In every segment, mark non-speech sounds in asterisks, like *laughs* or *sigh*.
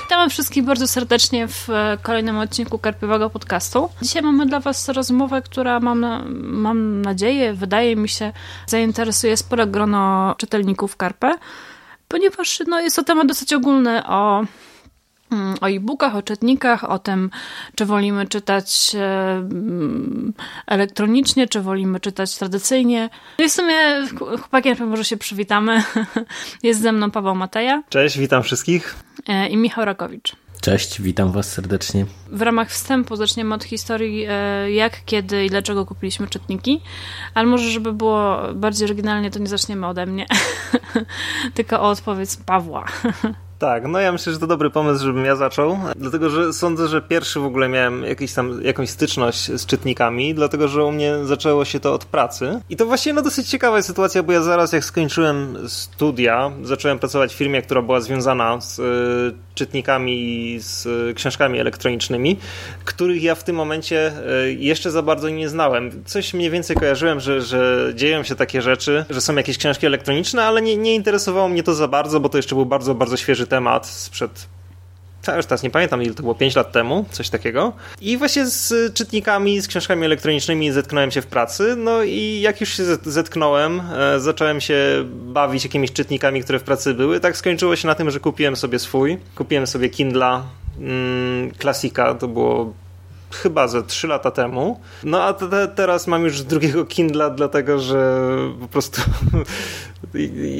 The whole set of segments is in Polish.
Witamy wszystkich bardzo serdecznie w kolejnym odcinku Karpiowego Podcastu. Dzisiaj mamy dla Was rozmowę, która mam, mam nadzieję, wydaje mi się, zainteresuje spore grono czytelników Karpę, ponieważ no, jest to temat dosyć ogólny o o e-bookach, o czytnikach, o tym, czy wolimy czytać e, mm, elektronicznie, czy wolimy czytać tradycyjnie. No i w sumie chłopakiem może się przywitamy. *laughs* Jest ze mną Paweł Mateja. Cześć, witam wszystkich. E, I Michał Rakowicz. Cześć, witam Was serdecznie. W ramach wstępu zaczniemy od historii, e, jak, kiedy i dlaczego kupiliśmy czytniki, ale może, żeby było bardziej oryginalnie, to nie zaczniemy ode mnie, *laughs* tylko o odpowiedź Pawła. *laughs* Tak, no ja myślę, że to dobry pomysł, żebym ja zaczął, dlatego że sądzę, że pierwszy w ogóle miałem jakiś tam, jakąś styczność z czytnikami, dlatego że u mnie zaczęło się to od pracy. I to właśnie no dosyć ciekawa sytuacja, bo ja zaraz jak skończyłem studia, zacząłem pracować w firmie, która była związana z y, czytnikami i z y, książkami elektronicznymi, których ja w tym momencie y, jeszcze za bardzo nie znałem. Coś mniej więcej kojarzyłem, że, że dzieją się takie rzeczy, że są jakieś książki elektroniczne, ale nie, nie interesowało mnie to za bardzo, bo to jeszcze był bardzo, bardzo świeży temat sprzed ja już teraz nie pamiętam, ile to było, 5 lat temu, coś takiego. I właśnie z czytnikami, z książkami elektronicznymi zetknąłem się w pracy, no i jak już się zetknąłem, e, zacząłem się bawić jakimiś czytnikami, które w pracy były. Tak skończyło się na tym, że kupiłem sobie swój. Kupiłem sobie Kindla mm, Klasika, to było chyba ze 3 lata temu. No a te, teraz mam już drugiego Kindla, dlatego że po prostu *laughs*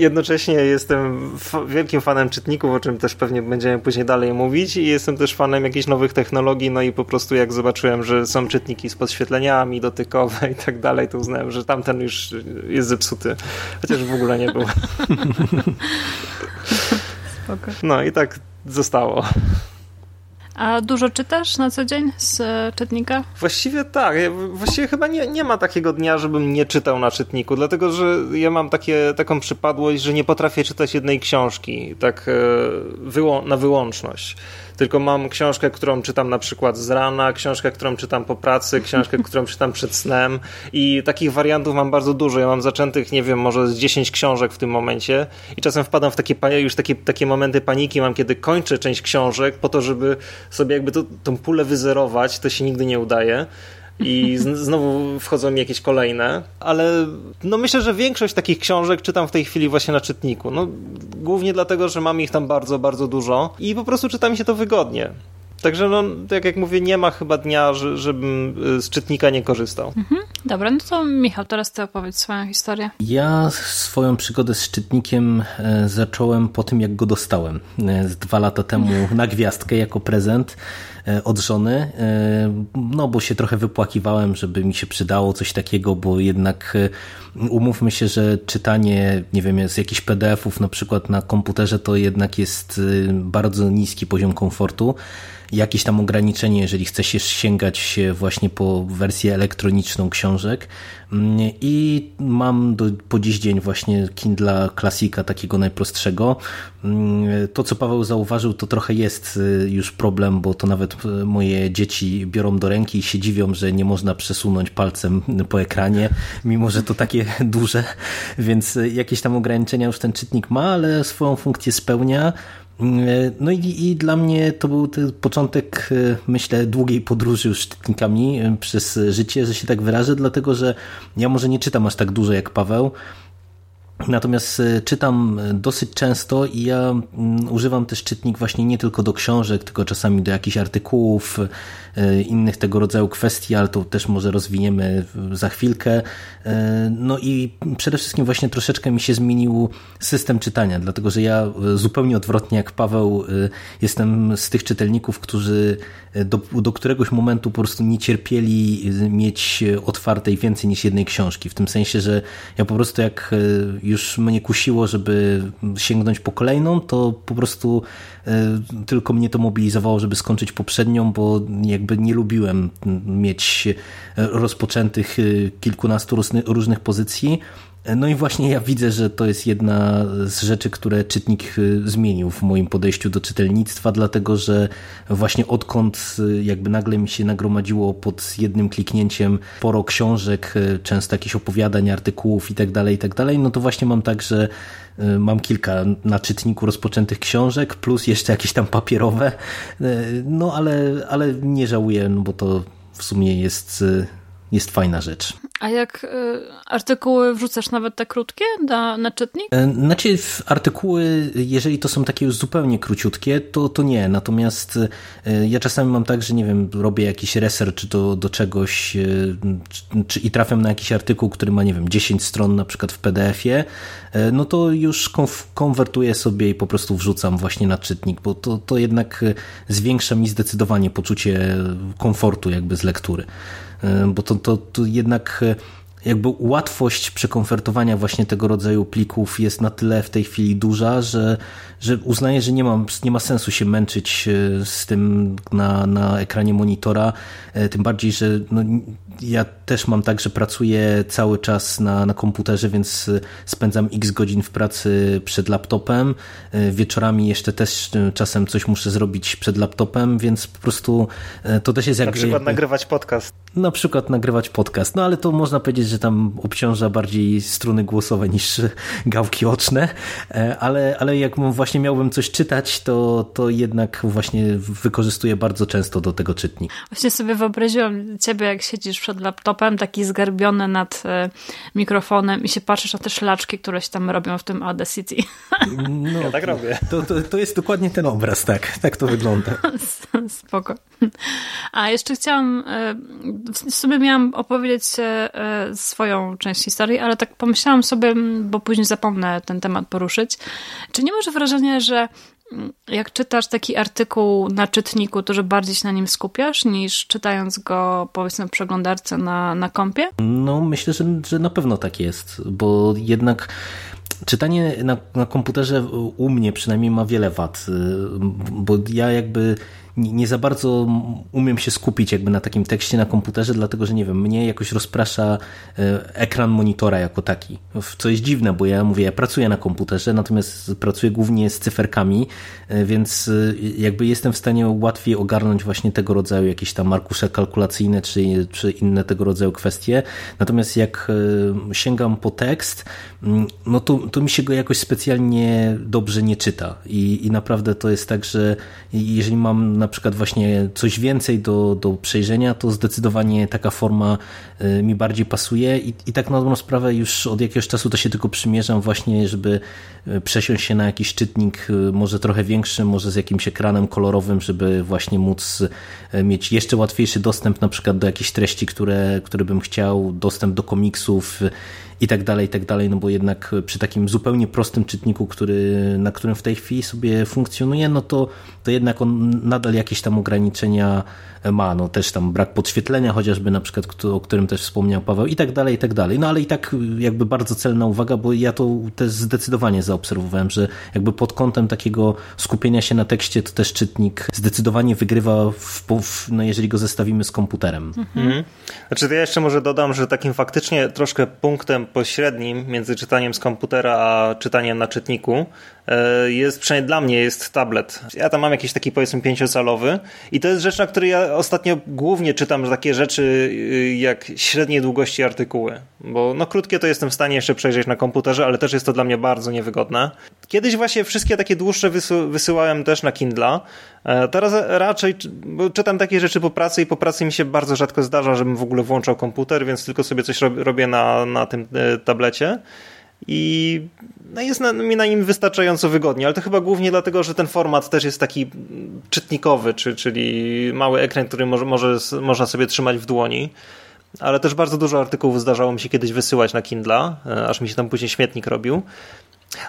jednocześnie jestem wielkim fanem czytników, o czym też pewnie będziemy później dalej mówić i jestem też fanem jakichś nowych technologii, no i po prostu jak zobaczyłem, że są czytniki z podświetleniami dotykowe i tak dalej, to uznałem, że tamten już jest zepsuty, chociaż w ogóle nie był. *laughs* *laughs* No i tak zostało. A dużo czytasz na co dzień z e, czytnika? Właściwie tak. Właściwie chyba nie, nie ma takiego dnia, żebym nie czytał na czytniku, dlatego że ja mam takie, taką przypadłość, że nie potrafię czytać jednej książki tak e, na wyłączność tylko mam książkę, którą czytam na przykład z rana, książkę, którą czytam po pracy, książkę, *laughs* którą czytam przed snem. I takich wariantów mam bardzo dużo. Ja mam zaczętych, nie wiem, może z 10 książek w tym momencie. I czasem wpadam w takie, już takie, takie momenty paniki mam, kiedy kończę część książek po to, żeby sobie jakby to, tą pulę wyzerować, to się nigdy nie udaje i znowu wchodzą mi jakieś kolejne, ale no myślę, że większość takich książek czytam w tej chwili właśnie na czytniku. No, głównie dlatego, że mam ich tam bardzo, bardzo dużo i po prostu czyta mi się to wygodnie. Także, no, tak jak mówię, nie ma chyba dnia, żebym y, z czytnika nie korzystał. Mhm. Dobra, no to Michał, teraz ty opowiedz swoją historię. Ja swoją przygodę z czytnikiem e, zacząłem po tym, jak go dostałem. E, dwa lata temu na gwiazdkę jako prezent. E, od żony, e, no bo się trochę wypłakiwałem, żeby mi się przydało coś takiego, bo jednak e, umówmy się, że czytanie, nie wiem, z jakichś PDF-ów na przykład na komputerze to jednak jest bardzo niski poziom komfortu jakieś tam ograniczenie, jeżeli chce się sięgać właśnie po wersję elektroniczną książek. Mm, I mam do, po dziś dzień właśnie Kindla klasika takiego najprostszego. Mm, to, co Paweł zauważył, to trochę jest y, już problem, bo to nawet y, moje dzieci biorą do ręki i się dziwią, że nie można przesunąć palcem po ekranie, mimo że to takie *laughs* duże, więc y, jakieś tam ograniczenia już ten czytnik ma, ale swoją funkcję spełnia. No i, i, dla mnie to był początek, e, myślę, długiej podróży już czytnikami e, przez życie, że się tak wyrażę, dlatego że ja może nie czytam aż tak dużo jak Paweł, Natomiast e, czytam dosyć często i ja mm, używam też czytnik właśnie nie tylko do książek, tylko czasami do jakichś artykułów, E, innych tego rodzaju kwestii, ale to też może rozwiniemy za chwilkę. No i przede wszystkim właśnie troszeczkę mi się zmienił system czytania, dlatego że ja zupełnie odwrotnie jak Paweł jestem z tych czytelników, którzy do, do któregoś momentu po prostu nie cierpieli mieć otwartej więcej niż jednej książki. W tym sensie, że ja po prostu jak już mnie kusiło, żeby sięgnąć po kolejną, to po prostu tylko mnie to mobilizowało, żeby skończyć poprzednią, bo jak jakby nie lubiłem mieć rozpoczętych y, kilkunastu różnych pozycji No i właśnie ja widzę, że to jest jedna z rzeczy, które czytnik y, zmienił w moim podejściu do czytelnictwa, dlatego że właśnie odkąd y, jakby nagle mi się nagromadziło pod jednym kliknięciem sporo książek, y, często jakichś opowiadań, artykułów i tak dalej, i tak no to właśnie mam tak, że mam kilka na czytniku rozpoczętych książek, plus jeszcze jakieś tam papierowe, no ale, ale nie żałuję, no bo to w sumie jest jest fajna rzecz. A jak y, artykuły wrzucasz nawet te krótkie na, na czytnik? E, znaczy artykuły, jeżeli to są takie już zupełnie króciutkie, to, to nie. Natomiast y, ja czasami mam tak, że nie wiem, robię jakiś research do, do czegoś y, czy, i trafiam na jakiś artykuł, który ma, nie wiem, 10 stron na przykład w PDF-ie, no to już konwertuję sobie i po prostu wrzucam właśnie na czytnik, bo to, to jednak zwiększa mi zdecydowanie poczucie komfortu jakby z lektury. E, bo to, to, to jednak e, jakby łatwość przekonwertowania właśnie tego rodzaju plików jest na tyle w tej chwili duża, że, że uznaję, że nie ma, nie ma sensu się męczyć e, z tym na, na ekranie monitora, tym bardziej, że no, ja też mam tak, że pracuję cały czas na, na komputerze, więc spędzam x godzin w pracy przed laptopem. Wieczorami jeszcze też czasem coś muszę zrobić przed laptopem, więc po prostu to też jest jakby... Na przykład nagrywać podcast na przykład nagrywać podcast. No ale to można powiedzieć, że tam obciąża bardziej struny głosowe niż *laughs* gałki oczne, e, ale, ale jak właśnie miałbym coś czytać, to, to jednak właśnie wykorzystuję bardzo często do tego czytnik. Właśnie sobie wyobraziłam ciebie, jak siedzisz przed laptopem, taki zgarbiony nad e, mikrofonem i się patrzysz na te szlaczki, które się tam robią w tym Audacity. No, ja tak robię. To, to, to jest dokładnie ten obraz, tak. Tak to wygląda. *laughs* Spoko. A jeszcze chciałam e, w sumie miałam opowiedzieć e, swoją część historii, ale tak pomyślałam sobie, bo później zapomnę ten temat poruszyć. Czy nie masz wrażenia, że jak czytasz taki artykuł na czytniku, to że bardziej się na nim skupiasz niż czytając go powiedzmy przeglądarce na, na kompie? No myślę, że, że na pewno tak jest, bo jednak czytanie na, na komputerze u mnie przynajmniej ma wiele wad, y, bo ja jakby nie, za bardzo umiem się skupić jakby na takim tekście na komputerze, dlatego że nie wiem, mnie jakoś rozprasza e, ekran monitora jako taki. Co jest dziwne, bo ja mówię, ja pracuję na komputerze, natomiast pracuję głównie z cyferkami, e, więc jakby jestem w stanie łatwiej ogarnąć właśnie tego rodzaju jakieś tam arkusze kalkulacyjne czy, czy inne tego rodzaju kwestie. Natomiast jak sięgam po tekst, no to, to mi się go jakoś specjalnie dobrze nie czyta. I, i naprawdę to jest tak, że jeżeli mam na przykład właśnie coś więcej do, do przejrzenia, to zdecydowanie taka forma mi bardziej pasuje i, i tak na dobrą sprawę już od jakiegoś czasu to się tylko przymierzam właśnie, żeby y, przesiąść się na jakiś czytnik y, może trochę większy, może z jakimś ekranem kolorowym, żeby właśnie móc mieć jeszcze łatwiejszy dostęp na przykład do jakichś treści, które, które bym chciał, dostęp do komiksów i tak dalej, i tak dalej, no bo jednak przy takim zupełnie prostym czytniku, który, na którym w tej chwili sobie funkcjonuje, no to, to jednak on nadal jakieś tam ograniczenia ma, no też tam brak podświetlenia chociażby na przykład, o którym też wspomniał Paweł i tak dalej, i tak dalej. No ale i tak jakby bardzo celna uwaga, bo ja to też zdecydowanie zaobserwowałem, że jakby pod kątem takiego skupienia się na tekście, to też czytnik zdecydowanie wygrywa, w, w, no jeżeli go zestawimy z komputerem. Mhm. Znaczy to ja jeszcze może dodam, że takim faktycznie troszkę punktem pośrednim między czytaniem z komputera a czytaniem na czytniku jest, przynajmniej dla mnie, jest tablet. Ja tam mam jakiś taki powiedzmy pięciocalowy i to jest rzecz, na której ja ostatnio głównie czytam takie rzeczy y, jak średniej długości artykuły, bo no krótkie to jestem w stanie jeszcze przejrzeć na komputerze, ale też jest to dla mnie bardzo niewygodne. Kiedyś właśnie wszystkie takie dłuższe wysyłałem też na Kindle, e, teraz raczej czytam takie rzeczy po pracy i po pracy mi się bardzo rzadko zdarza, żebym w ogóle włączał komputer, więc tylko sobie coś robię na, na tym e, tablecie i no jest na, mi na nim wystarczająco wygodnie, ale to chyba głównie dlatego, że ten format też jest taki czytnikowy, czy, czyli mały ekran, który może, może, można sobie trzymać w dłoni. Ale też bardzo dużo artykułów zdarzało mi się kiedyś wysyłać na Kindle, e, aż mi się tam później śmietnik robił.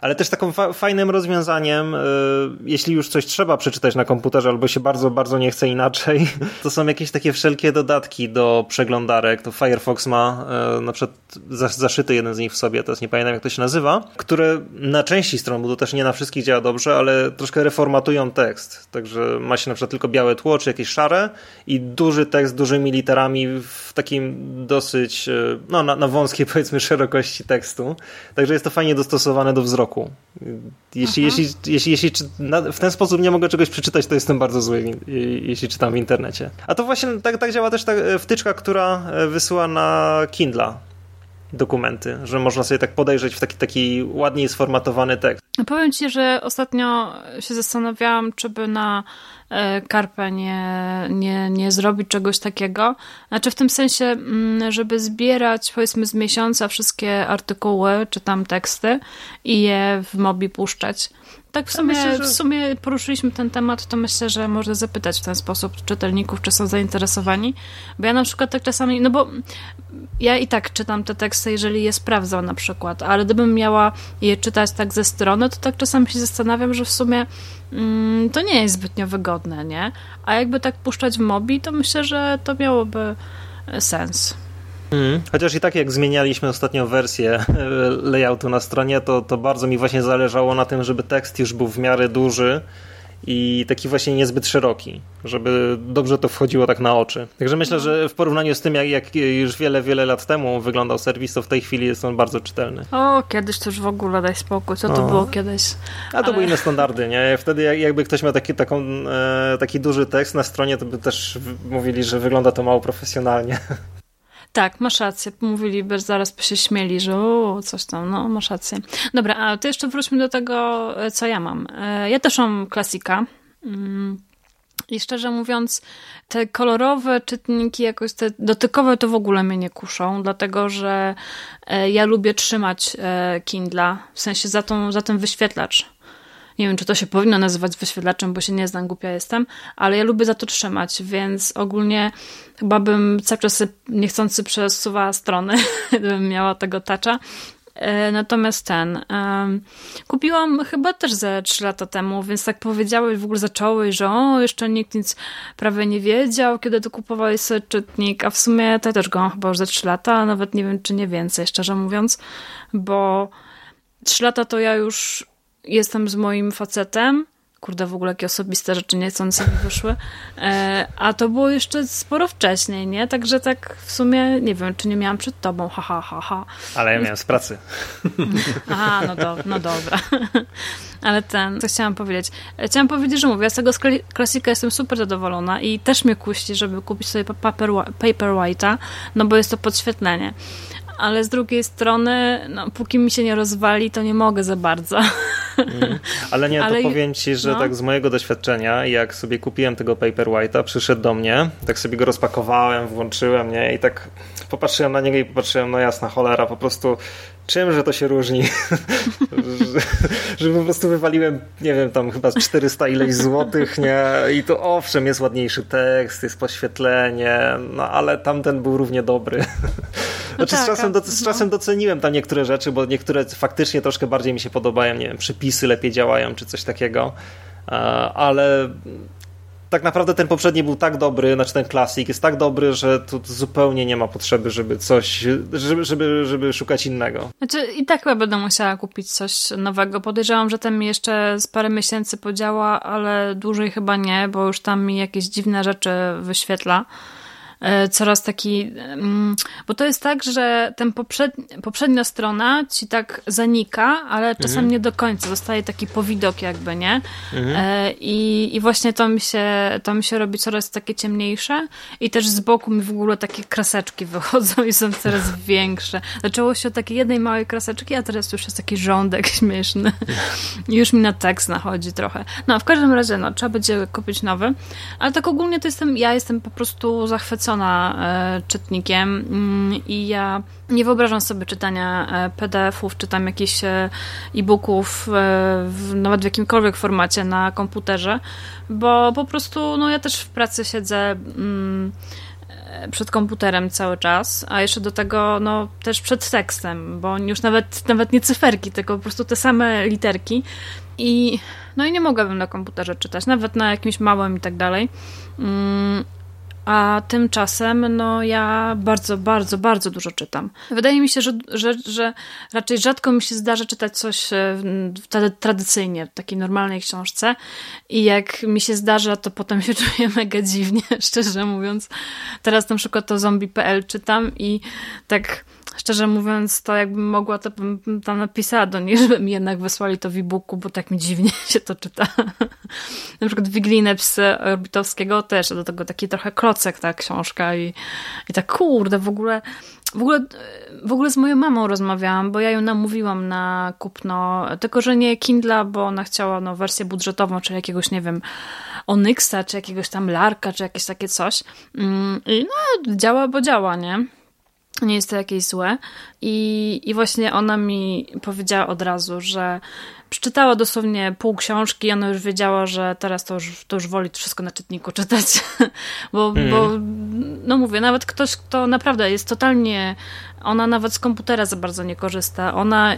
Ale też takim fa fajnym rozwiązaniem, y, jeśli już coś trzeba przeczytać na komputerze albo się bardzo, bardzo nie chce inaczej, *laughs* to są jakieś takie wszelkie dodatki do przeglądarek. To Firefox ma y, na przykład zaszyty jeden z nich w sobie, teraz nie pamiętam jak to się nazywa, które na części stron, bo to też nie na wszystkich działa dobrze, ale troszkę reformatują tekst. Także ma się na przykład tylko białe tło, czy jakieś szare i duży tekst dużymi literami w takim dosyć, y, no na, na wąskiej *laughs* powiedzmy szerokości tekstu. Także jest to fajnie dostosowane do wzrostu wzroku. Jeśli, jeśli, jeśli, jeśli w ten sposób nie mogę czegoś przeczytać, to jestem bardzo zły, jeśli czytam w internecie. A to właśnie tak, tak działa też ta wtyczka, która e, wysyła na Kindla dokumenty, że można sobie tak podejrzeć w taki, taki ładniej sformatowany tekst. Powiem ci, że ostatnio się zastanawiałam, czy by na Karpę e, nie, nie, nie zrobić czegoś takiego. Znaczy w tym sensie, mm, żeby zbierać powiedzmy z miesiąca wszystkie artykuły czy tam teksty i je w mobi puszczać. Tak w sumie, myślę, że... w sumie poruszyliśmy ten temat, to myślę, że można zapytać w ten sposób czytelników, czy są zainteresowani. Bo ja na przykład tak czasami, no bo ja i tak czytam te teksty, jeżeli je sprawdzam na przykład, ale gdybym miała je czytać tak ze strony, to tak czasami się zastanawiam, że w sumie mm, to nie jest zbytnio wygodne, nie? A jakby tak puszczać w mobi, to myślę, że to miałoby sens. Mm. Chociaż i tak jak zmienialiśmy ostatnią wersję layoutu na stronie, to, to bardzo mi właśnie zależało na tym, żeby tekst już był w miarę duży i taki właśnie niezbyt szeroki, żeby dobrze to wchodziło tak na oczy. Także myślę, że w porównaniu z tym, jak, jak już wiele, wiele lat temu wyglądał serwis, to w tej chwili jest on bardzo czytelny. O, kiedyś to już w ogóle daj spokój, co to było kiedyś? A to Ale... były inne standardy, nie? Wtedy jakby ktoś miał taki, taką, e, taki duży tekst na stronie, to by też mówili, że wygląda to mało profesjonalnie. *laughs* Tak, masz rację. Mówili, zaraz by się śmieli, że o, coś tam, no masz rację. Dobra, a to jeszcze wróćmy do tego, co ja mam. E, ja też mam klasika. Mm, I szczerze mówiąc, te kolorowe czytniki, jakoś te dotykowe, to w ogóle mnie nie kuszą, dlatego że e, ja lubię trzymać e, Kindla, w sensie za, tą, za ten wyświetlacz nie wiem, czy to się powinno nazywać wyświetlaczem, bo się nie znam, głupia jestem, ale ja lubię za to trzymać, więc ogólnie chyba bym cały czas niechcący przesuwała strony, *laughs* gdybym miała tego tacza. E, natomiast ten, um, kupiłam chyba też ze 3 lata temu, więc tak powiedziałeś, w ogóle zacząłeś, że o, jeszcze nikt nic prawie nie wiedział, kiedy to kupowałeś sobie czytnik, a w sumie to też go mam chyba już ze 3 lata, nawet nie wiem, czy nie więcej, szczerze mówiąc, bo 3 lata to ja już jestem z moim facetem. Kurde, w ogóle jakie osobiste rzeczy niechcące mi wyszły. E, a to było jeszcze sporo wcześniej, nie? Także tak w sumie nie wiem, czy nie miałam przed tobą, ha, ha, ha, ha. Ale ja miałem z pracy. *laughs* Aha, no, do, no dobra. *laughs* Ale ten, co chciałam powiedzieć? E, chciałam powiedzieć, że mówię, z tego klasika jestem super zadowolona i też mnie kuści, żeby kupić sobie paper, paper white'a, no bo jest to podświetlenie ale z drugiej strony, no, póki mi się nie rozwali, to nie mogę za bardzo. *laughs* Mm. Ale nie, ale... to powiem ci, że no. tak z mojego doświadczenia, jak sobie kupiłem tego Paperwhite'a, przyszedł do mnie, tak sobie go rozpakowałem, włączyłem, nie, i tak popatrzyłem na niego i popatrzyłem, no jasna cholera, po prostu czymże to się różni? *laughs* że, że po prostu wywaliłem, nie wiem, tam chyba 400 ileś złotych, nie? I to owszem, jest ładniejszy tekst, jest poświetlenie, no ale tamten był równie dobry. *laughs* No znaczy, tak, z, czasem, do, z no. czasem doceniłem tam niektóre rzeczy, bo niektóre faktycznie troszkę bardziej mi się podobają, nie wiem, przypisy lepiej działają, czy coś takiego, ale tak naprawdę ten poprzedni był tak dobry, znaczy ten klasik jest tak dobry, że tu zupełnie nie ma potrzeby, żeby coś, żeby, żeby, żeby szukać innego. Znaczy i tak chyba będę musiała kupić coś nowego. Podejrzewam, że ten mi jeszcze z parę miesięcy podziała, ale dłużej chyba nie, bo już tam mi jakieś dziwne rzeczy wyświetla. E, coraz taki, mm, bo to jest tak, że ten poprzedni, poprzednia strona ci tak zanika, ale czasem mhm. nie do końca, zostaje taki powidok jakby, nie? Mhm. E, I, I właśnie to mi, się, to mi się robi coraz takie ciemniejsze i też z boku mi w ogóle takie kraseczki *laughs* wychodzą i są coraz *laughs* większe. Zaczęło się od takiej jednej małej kraseczki, a teraz już jest taki rządek *laughs* śmieszny. I już mi na tekst nachodzi trochę. No, w każdym razie, no, trzeba będzie kupić nowy, ale tak ogólnie to jestem, ja jestem po prostu zachwycona zachwycona e, czytnikiem mm, i ja nie wyobrażam sobie czytania e, PDF-ów, czy tam jakichś e, e-booków, nawet w jakimkolwiek formacie na komputerze, bo po prostu no ja też w pracy siedzę mm, przed komputerem cały czas, a jeszcze do tego no, też przed tekstem, bo już nawet, nawet nie cyferki, tylko po prostu te same literki. I, no i nie mogłabym na komputerze czytać, nawet na jakimś małym i tak dalej. A tymczasem, no ja bardzo, bardzo, bardzo dużo czytam. Wydaje mi się, że, że, że raczej rzadko mi się zdarza czytać coś e, tradycyjnie, w takiej normalnej książce. I jak mi się zdarza, to potem się *laughs* czuję mega dziwnie, *laughs* szczerze mówiąc. Teraz na przykład to zombie.pl czytam i tak Szczerze mówiąc, to jakbym mogła, to bym tam napisała do nich, *laughs* żeby mi jednak wysłali to w e-booku, bo tak mi dziwnie *laughs* się to czyta. *laughs* Na przykład Wiglinę Psy Orbitowskiego też, do tego taki trochę klocek ta książka i, i tak kurde, w ogóle w ogóle, w ogóle z moją mamą rozmawiałam, bo ja ją namówiłam na kupno, tylko że nie Kindla, bo ona chciała no, wersję budżetową, czy jakiegoś, nie wiem, Onyxa, czy jakiegoś tam Larka, czy jakieś takie coś. Mm, I no, działa, bo działa, nie? Nie jest to jakieś złe. I, I właśnie ona mi powiedziała od razu, że przeczytała dosłownie pół książki i ona już wiedziała, że teraz to już, to już woli wszystko na czytniku czytać. *laughs* bo, mm. bo, no mówię, nawet ktoś, kto naprawdę jest totalnie ona nawet z komputera za bardzo nie korzysta. Ona,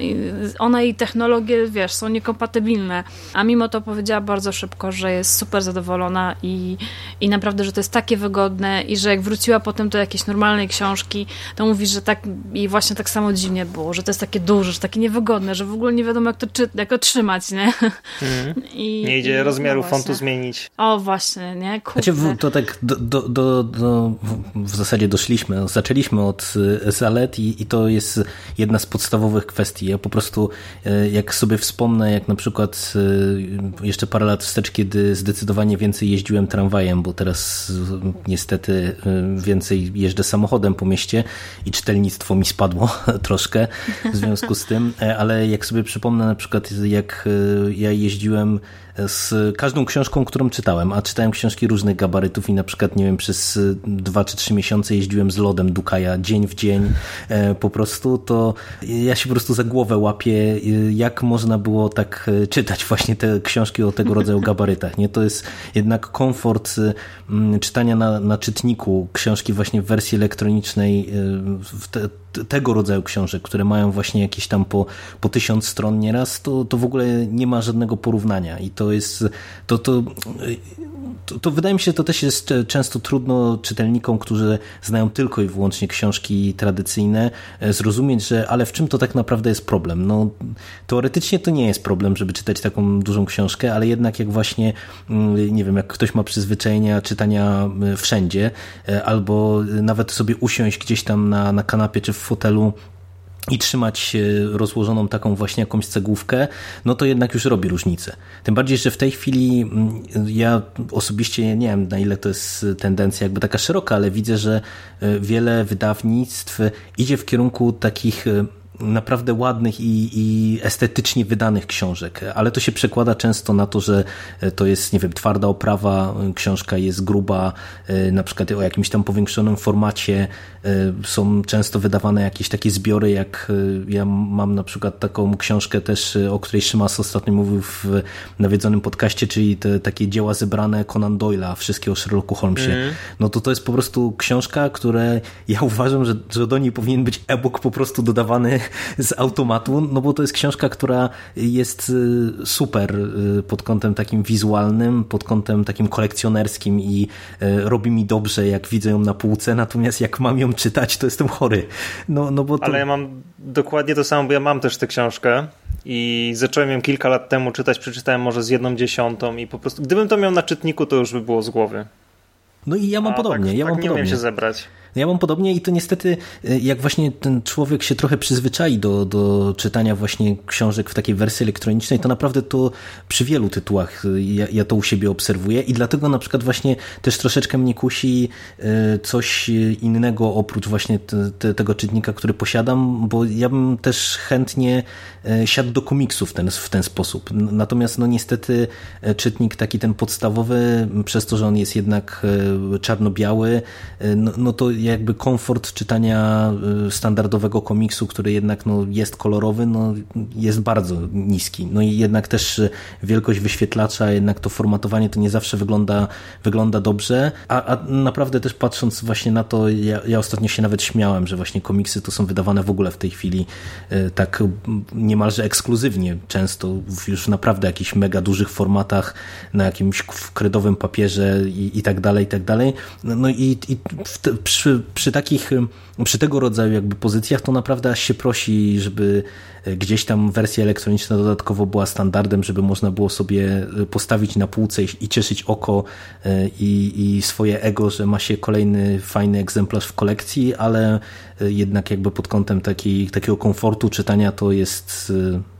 ona i technologie, wiesz, są niekompatybilne. A mimo to powiedziała bardzo szybko, że jest super zadowolona i, i naprawdę, że to jest takie wygodne i że jak wróciła potem do jakiejś normalnej książki, to mówi, że tak i właśnie tak samo dziwnie było, że to jest takie duże, że takie niewygodne, że w ogóle nie wiadomo jak to, czy, jak to trzymać, nie? Mm. *laughs* I, nie idzie i, rozmiaru no fontu zmienić. O, właśnie, nie? Kurde. Znaczy, to tak do, do, do, do, w zasadzie doszliśmy, zaczęliśmy od y, zalet i, i to jest jedna z podstawowych kwestii. Ja po prostu, e, jak sobie wspomnę, jak na przykład e, jeszcze parę lat wstecz, kiedy zdecydowanie więcej jeździłem tramwajem, bo teraz niestety e, więcej jeżdżę samochodem po mieście i czytelnictwo mi spadło *laughs* troszkę w związku z tym, ale jak sobie przypomnę na przykład, jak ja jeździłem z każdą książką, którą czytałem, a czytałem książki różnych gabarytów i na przykład, nie wiem, przez dwa czy trzy miesiące jeździłem z lodem Dukaja dzień w dzień e, po prostu, to ja się po prostu za głowę łapię, e, jak można było tak e, czytać właśnie te książki o tego rodzaju gabarytach. Nie? To jest jednak komfort czytania na, na czytniku książki właśnie w wersji elektronicznej w te, tego rodzaju książek, które mają właśnie jakieś tam po, po tysiąc stron nieraz, to, to w ogóle nie ma żadnego porównania. I to jest, to, to, to, to wydaje mi się, to też jest często trudno czytelnikom, którzy znają tylko i wyłącznie książki tradycyjne, e, zrozumieć, że ale w czym to tak naprawdę jest problem? No, teoretycznie to nie jest problem, żeby czytać taką dużą książkę, ale jednak jak właśnie, mm, nie wiem, jak ktoś ma przyzwyczajenia czytania e, wszędzie, e, albo nawet sobie usiąść gdzieś tam na, na kanapie czy w fotelu i trzymać rozłożoną taką właśnie jakąś cegłówkę, no to jednak już robi różnicę. Tym bardziej, że w tej chwili mm, ja osobiście nie wiem na ile to jest tendencja jakby taka szeroka, ale widzę, że e, wiele wydawnictw idzie w kierunku takich e, naprawdę ładnych i, i, estetycznie wydanych książek, ale to się przekłada często na to, że to jest, nie wiem, twarda oprawa, książka jest gruba, e, na przykład o jakimś tam powiększonym formacie, e, są często wydawane jakieś takie zbiory, jak e, ja mam na przykład taką książkę też, o której Szymas ostatnio mówił w nawiedzonym podcaście, czyli te takie dzieła zebrane Conan Doyle'a, wszystkie o Sherlocku Holmesie. Mm. No to to jest po prostu książka, które ja *laughs* uważam, że, że do niej powinien być e-book po prostu dodawany z automatu, no bo to jest książka, która jest y, super y, pod kątem takim wizualnym, pod kątem takim kolekcjonerskim i y, robi mi dobrze, jak widzę ją na półce, natomiast jak mam ją czytać, to jestem chory. No, no bo to... Ale ja mam dokładnie to samo, bo ja mam też tę książkę i zacząłem ją kilka lat temu czytać, przeczytałem może z jedną dziesiątą i po prostu, gdybym to miał na czytniku, to już by było z głowy. No i ja mam A, podobnie. Tak, ja tak mam nie podobnie. umiem się zebrać. Ja mam podobnie i to niestety, e, jak właśnie ten człowiek się trochę przyzwyczai do, do czytania właśnie książek w takiej wersji elektronicznej, to naprawdę to przy wielu tytułach e, ja, ja to u siebie obserwuję i dlatego na przykład właśnie też troszeczkę mnie kusi e, coś innego oprócz właśnie te, te, tego czytnika, który posiadam, bo ja bym też chętnie siadł do komiksów w ten, w ten sposób. Natomiast no niestety czytnik taki ten podstawowy, przez to, że on jest jednak czarno-biały, no, no to jakby komfort czytania standardowego komiksu, który jednak no, jest kolorowy, no, jest bardzo niski. No i jednak też wielkość wyświetlacza, jednak to formatowanie to nie zawsze wygląda, wygląda dobrze, a, a naprawdę też patrząc właśnie na to, ja, ja ostatnio się nawet śmiałem, że właśnie komiksy to są wydawane w ogóle w tej chwili tak niemalże ekskluzywnie, często już naprawdę jakichś mega dużych formatach, na jakimś kredowym papierze i, i tak dalej, i tak dalej. No i, i te, przy, przy takich, przy tego rodzaju jakby pozycjach to naprawdę się prosi, żeby gdzieś tam wersja elektroniczna dodatkowo była standardem, żeby można było sobie postawić na półce i, cieszyć oko e, i, i swoje ego, że ma się kolejny fajny egzemplarz w kolekcji, ale jednak jakby pod kątem taki, takiego komfortu czytania to jest e,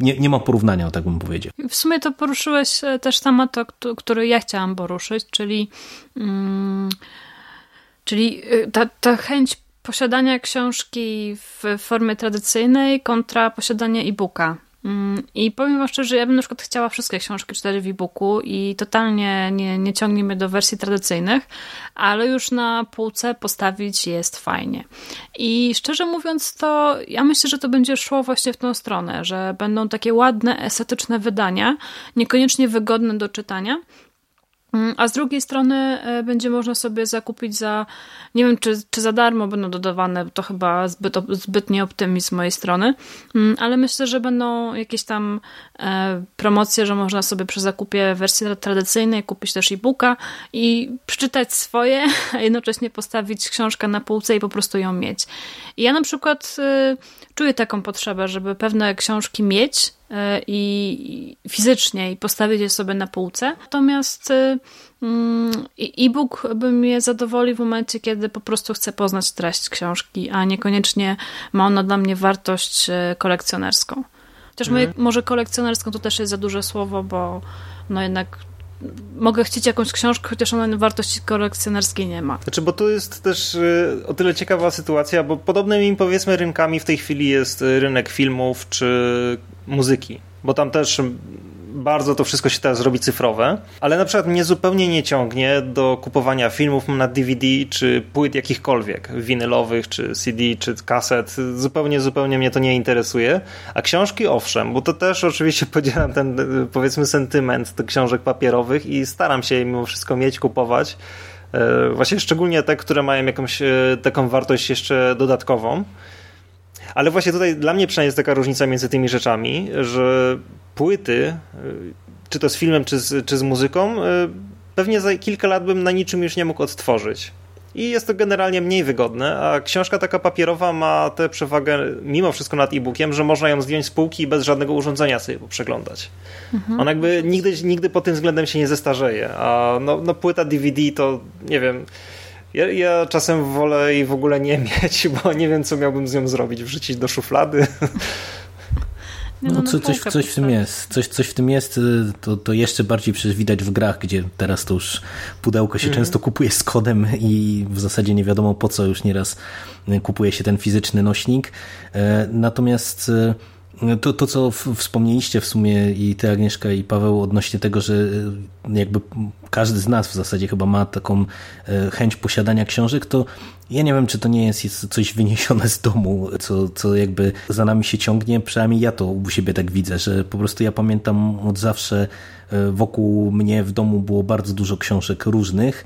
nie, nie ma porównania, tak bym powiedział. W sumie to poruszyłeś e, też temat, który ja chciałam poruszyć, czyli, mm, czyli e, ta, ta chęć posiadania książki w formie tradycyjnej kontra posiadanie e-booka. Mm, I powiem wam szczerze, ja bym na przykład chciała wszystkie książki czytać w e-booku i totalnie nie, nie ciągnie mnie do wersji tradycyjnych, ale już na półce postawić jest fajnie. I szczerze mówiąc, to ja myślę, że to będzie szło właśnie w tą stronę, że będą takie ładne, estetyczne wydania, niekoniecznie wygodne do czytania, a z drugiej strony e, będzie można sobie zakupić za, nie wiem czy, czy za darmo będą dodawane, to chyba zbyt, zbytnie optymizm z mojej strony, mm, ale myślę, że będą jakieś tam e, promocje, że można sobie przy zakupie wersji tradycyjnej kupić też e-booka i przeczytać swoje, *laughs* a jednocześnie postawić książkę na półce i po prostu ją mieć. I ja na przykład e, czuję taką potrzebę, żeby pewne książki mieć, i fizycznie i postawić je sobie na półce. Natomiast e, mm, e-book by mnie zadowolił w momencie, kiedy po prostu chcę poznać treść książki, a niekoniecznie ma ona dla mnie wartość e, kolekcjonerską. Chociaż mhm. może kolekcjonerską to też jest za duże słowo, bo no jednak mogę chcieć jakąś książkę, chociaż ona wartości kolekcjonerskiej nie ma. Znaczy, bo tu jest też o tyle ciekawa sytuacja, bo podobnymi powiedzmy rynkami w tej chwili jest rynek filmów czy muzyki, bo tam też bardzo to wszystko się teraz robi cyfrowe, ale na przykład mnie zupełnie nie ciągnie do kupowania filmów na DVD czy płyt jakichkolwiek, winylowych, czy CD, czy kaset. Zupełnie, zupełnie mnie to nie interesuje. A książki owszem, bo to też oczywiście *laughs* podzielam ten powiedzmy sentyment do książek papierowych i staram się je mimo wszystko mieć, kupować. E, właśnie szczególnie te, które mają jakąś e, taką wartość jeszcze dodatkową. Ale właśnie tutaj dla mnie przynajmniej jest taka różnica między tymi rzeczami, że płyty, y, czy to z filmem, czy z, czy z muzyką, y, pewnie za kilka lat bym na niczym już nie mógł odtworzyć. I jest to generalnie mniej wygodne, a książka taka papierowa ma tę przewagę mimo wszystko nad e-bookiem, że można ją zdjąć z półki i bez żadnego urządzenia sobie przeglądać. Mhm. Ona jakby nigdy, nigdy pod tym względem się nie zestarzeje, a no, no płyta DVD to, nie wiem, ja, ja, czasem wolę jej w ogóle nie *laughs* mieć, bo nie wiem, co miałbym z nią zrobić. Wrzucić do szuflady. *laughs* No, no, co, coś, coś w tym jest. Coś, coś w tym jest, y, to, to jeszcze bardziej przecież widać w grach, gdzie teraz to już pudełko się mm. często kupuje z kodem i w zasadzie nie wiadomo po co już nieraz kupuje się ten fizyczny nośnik. E, natomiast y, to, to, co wspomnieliście w sumie i ty, Agnieszka, i Paweł, odnośnie tego, że e, jakby każdy z nas w zasadzie chyba ma taką e, chęć posiadania książek, to ja nie wiem, czy to nie jest coś wyniesione z domu, co, co jakby za nami się ciągnie. Przynajmniej ja to u siebie tak widzę, że po prostu ja pamiętam od zawsze e, wokół mnie w domu było bardzo dużo książek różnych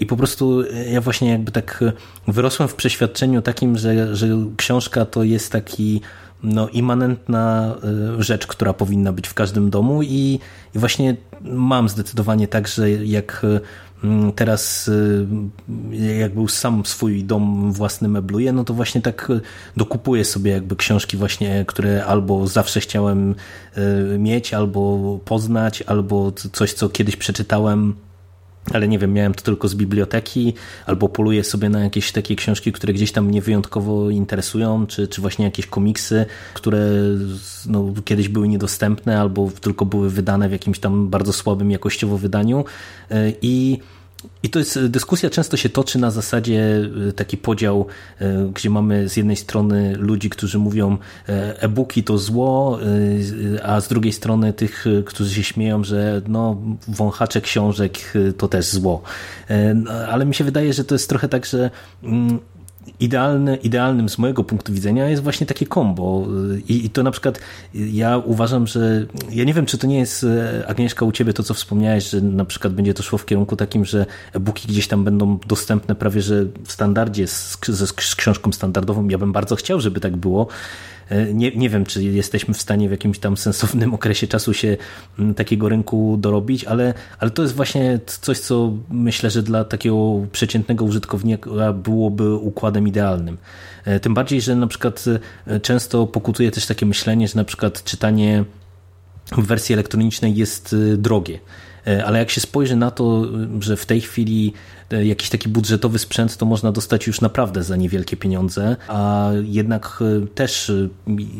i po prostu ja właśnie jakby tak wyrosłem w przeświadczeniu takim, że, że książka to jest taki no, immanentna y, rzecz, która powinna być w każdym domu i, i właśnie mam zdecydowanie tak, że jak y, teraz y, jak był sam swój dom własny mebluję, no to właśnie tak dokupuję sobie jakby książki właśnie, które albo zawsze chciałem mieć, albo poznać, albo coś, co kiedyś przeczytałem ale nie wiem, miałem to tylko z biblioteki, albo poluję sobie na jakieś takie książki, które gdzieś tam mnie wyjątkowo interesują, czy, czy właśnie jakieś komiksy, które no, kiedyś były niedostępne, albo tylko były wydane w jakimś tam bardzo słabym jakościowo wydaniu. E, I i to jest dyskusja często się toczy na zasadzie taki podział, gdzie mamy z jednej strony ludzi, którzy mówią e-booki to zło, a z drugiej strony tych, którzy się śmieją, że no wąchacze książek to też zło. No, ale mi się wydaje, że to jest trochę tak, że idealny, idealnym z mojego punktu widzenia jest właśnie takie kombo. I, I, to na przykład ja uważam, że ja nie wiem, czy to nie jest e, Agnieszka u ciebie to, co wspomniałeś, że na przykład będzie to szło w kierunku takim, że e-booki gdzieś tam będą dostępne prawie, że w standardzie z, z, z książką standardową. Ja bym bardzo chciał, żeby tak było, nie, nie wiem, czy jesteśmy w stanie w jakimś tam sensownym okresie czasu się takiego rynku dorobić, ale, ale to jest właśnie coś, co myślę, że dla takiego przeciętnego użytkownika byłoby układem idealnym. E, tym bardziej, że na przykład e, często pokutuje też takie myślenie, że na przykład czytanie w wersji elektronicznej jest drogie. Ale jak się spojrzy na to, że w tej chwili E, jakiś taki budżetowy sprzęt to można dostać już naprawdę za niewielkie pieniądze, a jednak e, też e,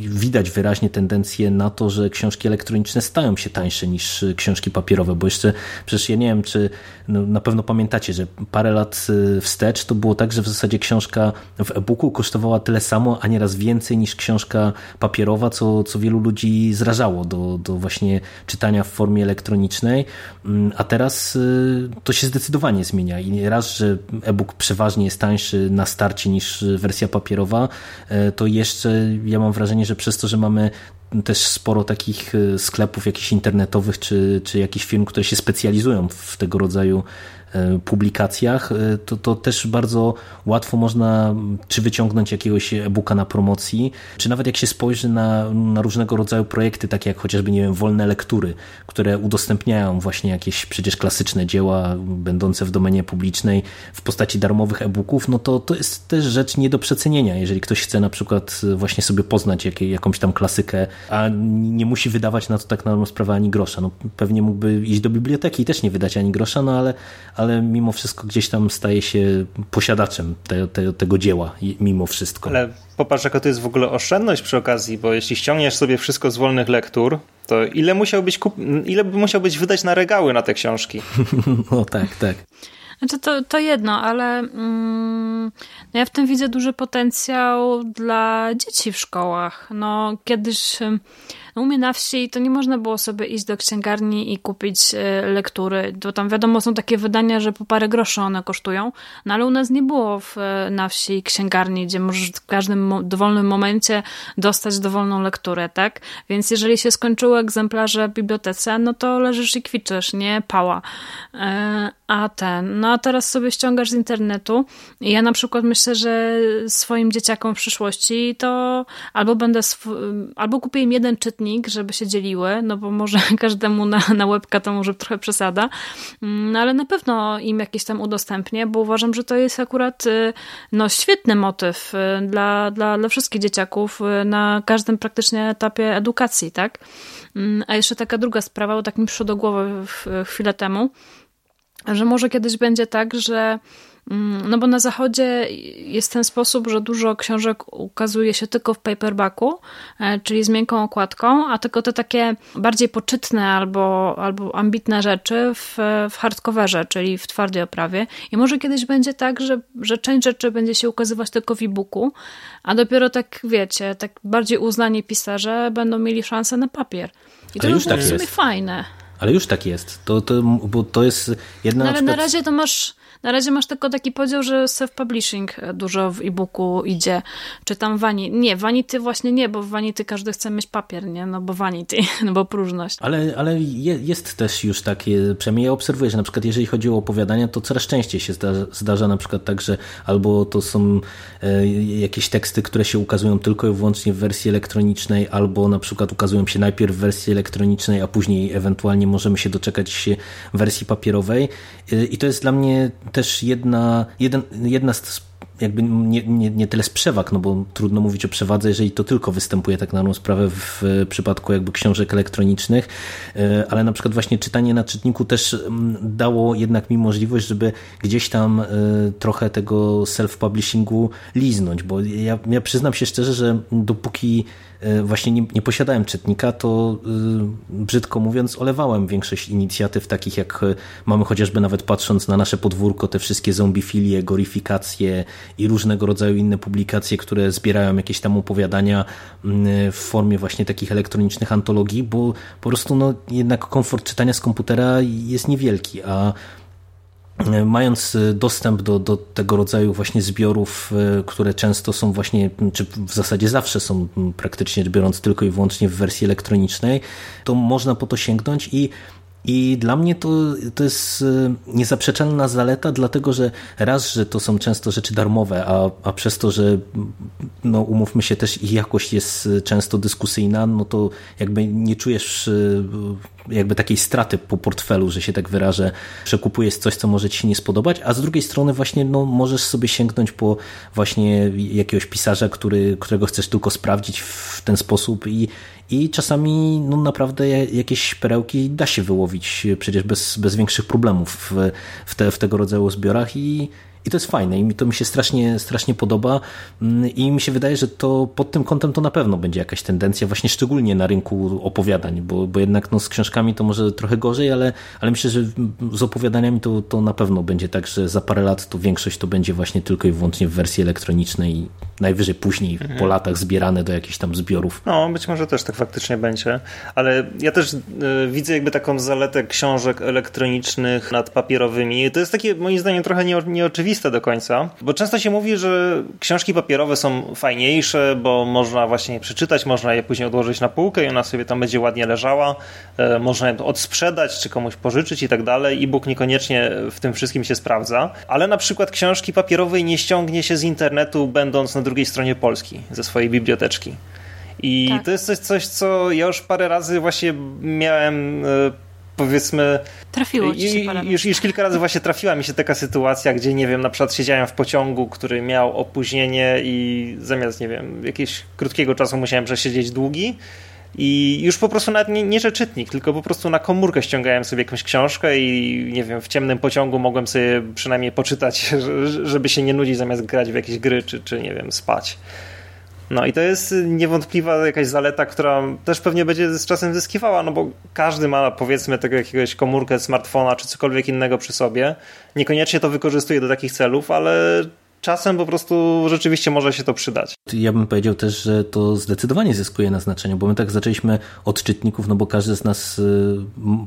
widać wyraźnie tendencję na to, że książki elektroniczne stają się tańsze niż książki papierowe, bo jeszcze przecież ja nie wiem, czy no, na pewno pamiętacie, że parę lat wstecz to było tak, że w zasadzie książka w e-booku kosztowała tyle samo, a nieraz więcej niż książka papierowa, co, co wielu ludzi zrażało do, do właśnie czytania w formie elektronicznej, a teraz to się zdecydowanie zmienia i raz, że e-book przeważnie jest tańszy na starcie niż wersja papierowa, e, to jeszcze ja mam wrażenie, że przez to, że mamy też sporo takich e, sklepów jakichś internetowych czy, czy jakichś firm, które się specjalizują w tego rodzaju publikacjach, e, to, to też bardzo łatwo można czy wyciągnąć jakiegoś e-booka na promocji, czy nawet jak się spojrzy na, na różnego rodzaju projekty, takie jak chociażby, nie wiem, wolne lektury, które udostępniają właśnie jakieś przecież klasyczne dzieła będące w domenie publicznej w postaci darmowych e-booków, no to to jest też rzecz nie do przecenienia. Jeżeli ktoś chce na przykład właśnie sobie poznać jak, jakąś tam klasykę, a nie musi wydawać na to tak na sprawę ani grosza. No, pewnie mógłby iść do biblioteki i też nie wydać ani grosza, no ale, ale mimo wszystko gdzieś tam staje się posiadaczem te, te, tego dzieła, mimo wszystko. Ale popatrz, jaka to jest w ogóle oszczędność przy okazji, bo jeśli ściągniesz sobie wszystko z wolnych lektur, to ile musiałbyś, kup... ile by musiałbyś wydać na regały na te książki? *laughs* no tak, tak. Znaczy to, to jedno, ale mm, no ja w tym widzę duży potencjał dla dzieci w szkołach. No kiedyś u mnie na wsi to nie można było sobie iść do księgarni i kupić e, lektury, bo tam wiadomo są takie wydania, że po parę groszy one kosztują, no ale u nas nie było w, e, na wsi księgarni, gdzie możesz w każdym dowolnym momencie dostać dowolną lekturę, tak? Więc jeżeli się skończyły egzemplarze w bibliotece, no to leżysz i kwiczysz, nie? Pała. A ten, no a teraz sobie ściągasz z internetu. Ja na przykład myślę, że swoim dzieciakom w przyszłości to albo będę, albo kupię im jeden czytnik, żeby się dzieliły, no bo może *laughs* każdemu na, na łebka to może trochę przesada, no ale na pewno im jakieś tam udostępnię, bo uważam, że to jest akurat y, no, świetny motyw y, dla, dla, dla wszystkich dzieciaków y, na każdym praktycznie etapie edukacji, tak? Mm, a jeszcze taka druga sprawa, tak mi przyszło do głowy chwilę temu, że może kiedyś będzie tak, że mm, no bo na zachodzie jest ten sposób, że dużo książek ukazuje się tylko w paperbacku, e, czyli z miękką okładką, a tylko te takie bardziej poczytne albo, albo ambitne rzeczy w, w hardcoverze, czyli w twardej oprawie. I może kiedyś będzie tak, że, że część rzeczy będzie się ukazywać tylko w e-booku, a dopiero tak, wiecie, tak bardziej uznani pisarze będą mieli szansę na papier. I to już tak w sumie jest. fajne. Ale już tak jest. To, to, bo to jest jedna. No, ale na, przykład... na razie to masz na razie masz tylko taki podział, że self-publishing dużo w e-booku idzie, czy tam Vanity. Nie, Vanity właśnie nie, bo w Vanity każdy chce mieć papier, nie? No bo Vanity, *laughs* no bo próżność. Ale, ale jest też już takie, przynajmniej ja obserwuję, że na przykład jeżeli chodzi o opowiadania, to coraz częściej się zdarza, zdarza na przykład tak, że albo to są e, jakieś teksty, które się ukazują tylko i wyłącznie w wersji elektronicznej, albo na przykład ukazują się najpierw w wersji elektronicznej, a później ewentualnie możemy się doczekać wersji papierowej. E, I to jest dla mnie też jedna, jeden, jedna z jakby nie, nie, nie tyle z przewag, no bo trudno mówić o przewadze, jeżeli to tylko występuje tak na sprawę w przypadku jakby książek elektronicznych, e, ale na przykład właśnie czytanie na czytniku też mm, dało jednak mi możliwość, żeby gdzieś tam e, trochę tego self-publishingu liznąć, bo ja, ja przyznam się szczerze, że dopóki właśnie nie, nie posiadałem czytnika, to e, brzydko mówiąc olewałem większość inicjatyw takich jak e, mamy chociażby nawet patrząc na nasze podwórko, te wszystkie zombiefilie, gorifikacje i różnego rodzaju inne publikacje, które zbierają jakieś tam opowiadania w formie właśnie takich elektronicznych antologii, bo po prostu no, jednak komfort czytania z komputera jest niewielki, a mając y, dostęp do, do tego rodzaju właśnie zbiorów, y, które często są właśnie, czy w zasadzie zawsze są praktycznie biorąc tylko i wyłącznie w wersji elektronicznej, to można po to sięgnąć i i dla mnie to, to jest y, niezaprzeczalna zaleta, dlatego że raz, że to są często rzeczy darmowe, a, a przez to, że no umówmy się też ich jakość jest często dyskusyjna, no to jakby nie czujesz jakby takiej straty po portfelu, że się tak wyrażę, przekupujesz coś, co może ci się nie spodobać, a z drugiej strony właśnie no, możesz sobie sięgnąć po właśnie jakiegoś pisarza, który, którego chcesz tylko sprawdzić w ten sposób i, i czasami no, naprawdę jakieś perełki da się wyłowić przecież bez, bez większych problemów w, w, te, w tego rodzaju zbiorach i i to jest fajne i mi to mi się strasznie, strasznie podoba mm, i mi się wydaje, że to pod tym kątem to na pewno będzie jakaś tendencja, właśnie szczególnie na rynku opowiadań, bo, bo jednak no, z książkami to może trochę gorzej, ale, ale myślę, że z opowiadaniami to, to na pewno będzie tak, że za parę lat to większość to będzie właśnie tylko i wyłącznie w wersji elektronicznej najwyżej później mhm. po latach zbierane do jakichś tam zbiorów. No, być może też tak faktycznie będzie, ale ja też y, widzę jakby taką zaletę książek elektronicznych nad papierowymi. To jest takie moim zdaniem trochę nie, nieoczywiste oczywiste do końca, bo często się mówi, że książki papierowe są fajniejsze, bo można właśnie je przeczytać, można je później odłożyć na półkę i ona sobie tam będzie ładnie leżała, e, można je odsprzedać, czy komuś pożyczyć i tak dalej. E-book niekoniecznie w tym wszystkim się sprawdza, ale na przykład książki papierowej nie ściągnie się z internetu, będąc na drugiej stronie Polski, ze swojej biblioteczki. I tak. to jest coś, coś, co ja już parę razy właśnie miałem e, powiedzmy. Trafiło ci się parę już, już kilka razy właśnie trafiła mi się taka sytuacja, gdzie nie wiem, na przykład siedziałem w pociągu, który miał opóźnienie i zamiast, nie wiem, jakiegoś krótkiego czasu musiałem przesiedzieć długi. I już po prostu nawet nie, nie że czytnik, tylko po prostu na komórkę ściągałem sobie jakąś książkę i nie wiem, w ciemnym pociągu mogłem sobie przynajmniej poczytać, *laughs* żeby się nie nudzić zamiast grać w jakieś gry, czy, czy nie wiem, spać. No i to jest niewątpliwa jakaś zaleta, która też pewnie będzie z czasem zyskiwała, no bo każdy ma powiedzmy tego jakiegoś komórkę, smartfona czy cokolwiek innego przy sobie. Niekoniecznie to wykorzystuje do takich celów, ale czasem po prostu rzeczywiście może się to przydać. Ja bym powiedział też, że to zdecydowanie zyskuje na znaczeniu, bo my tak zaczęliśmy od czytników, no bo każdy z nas y,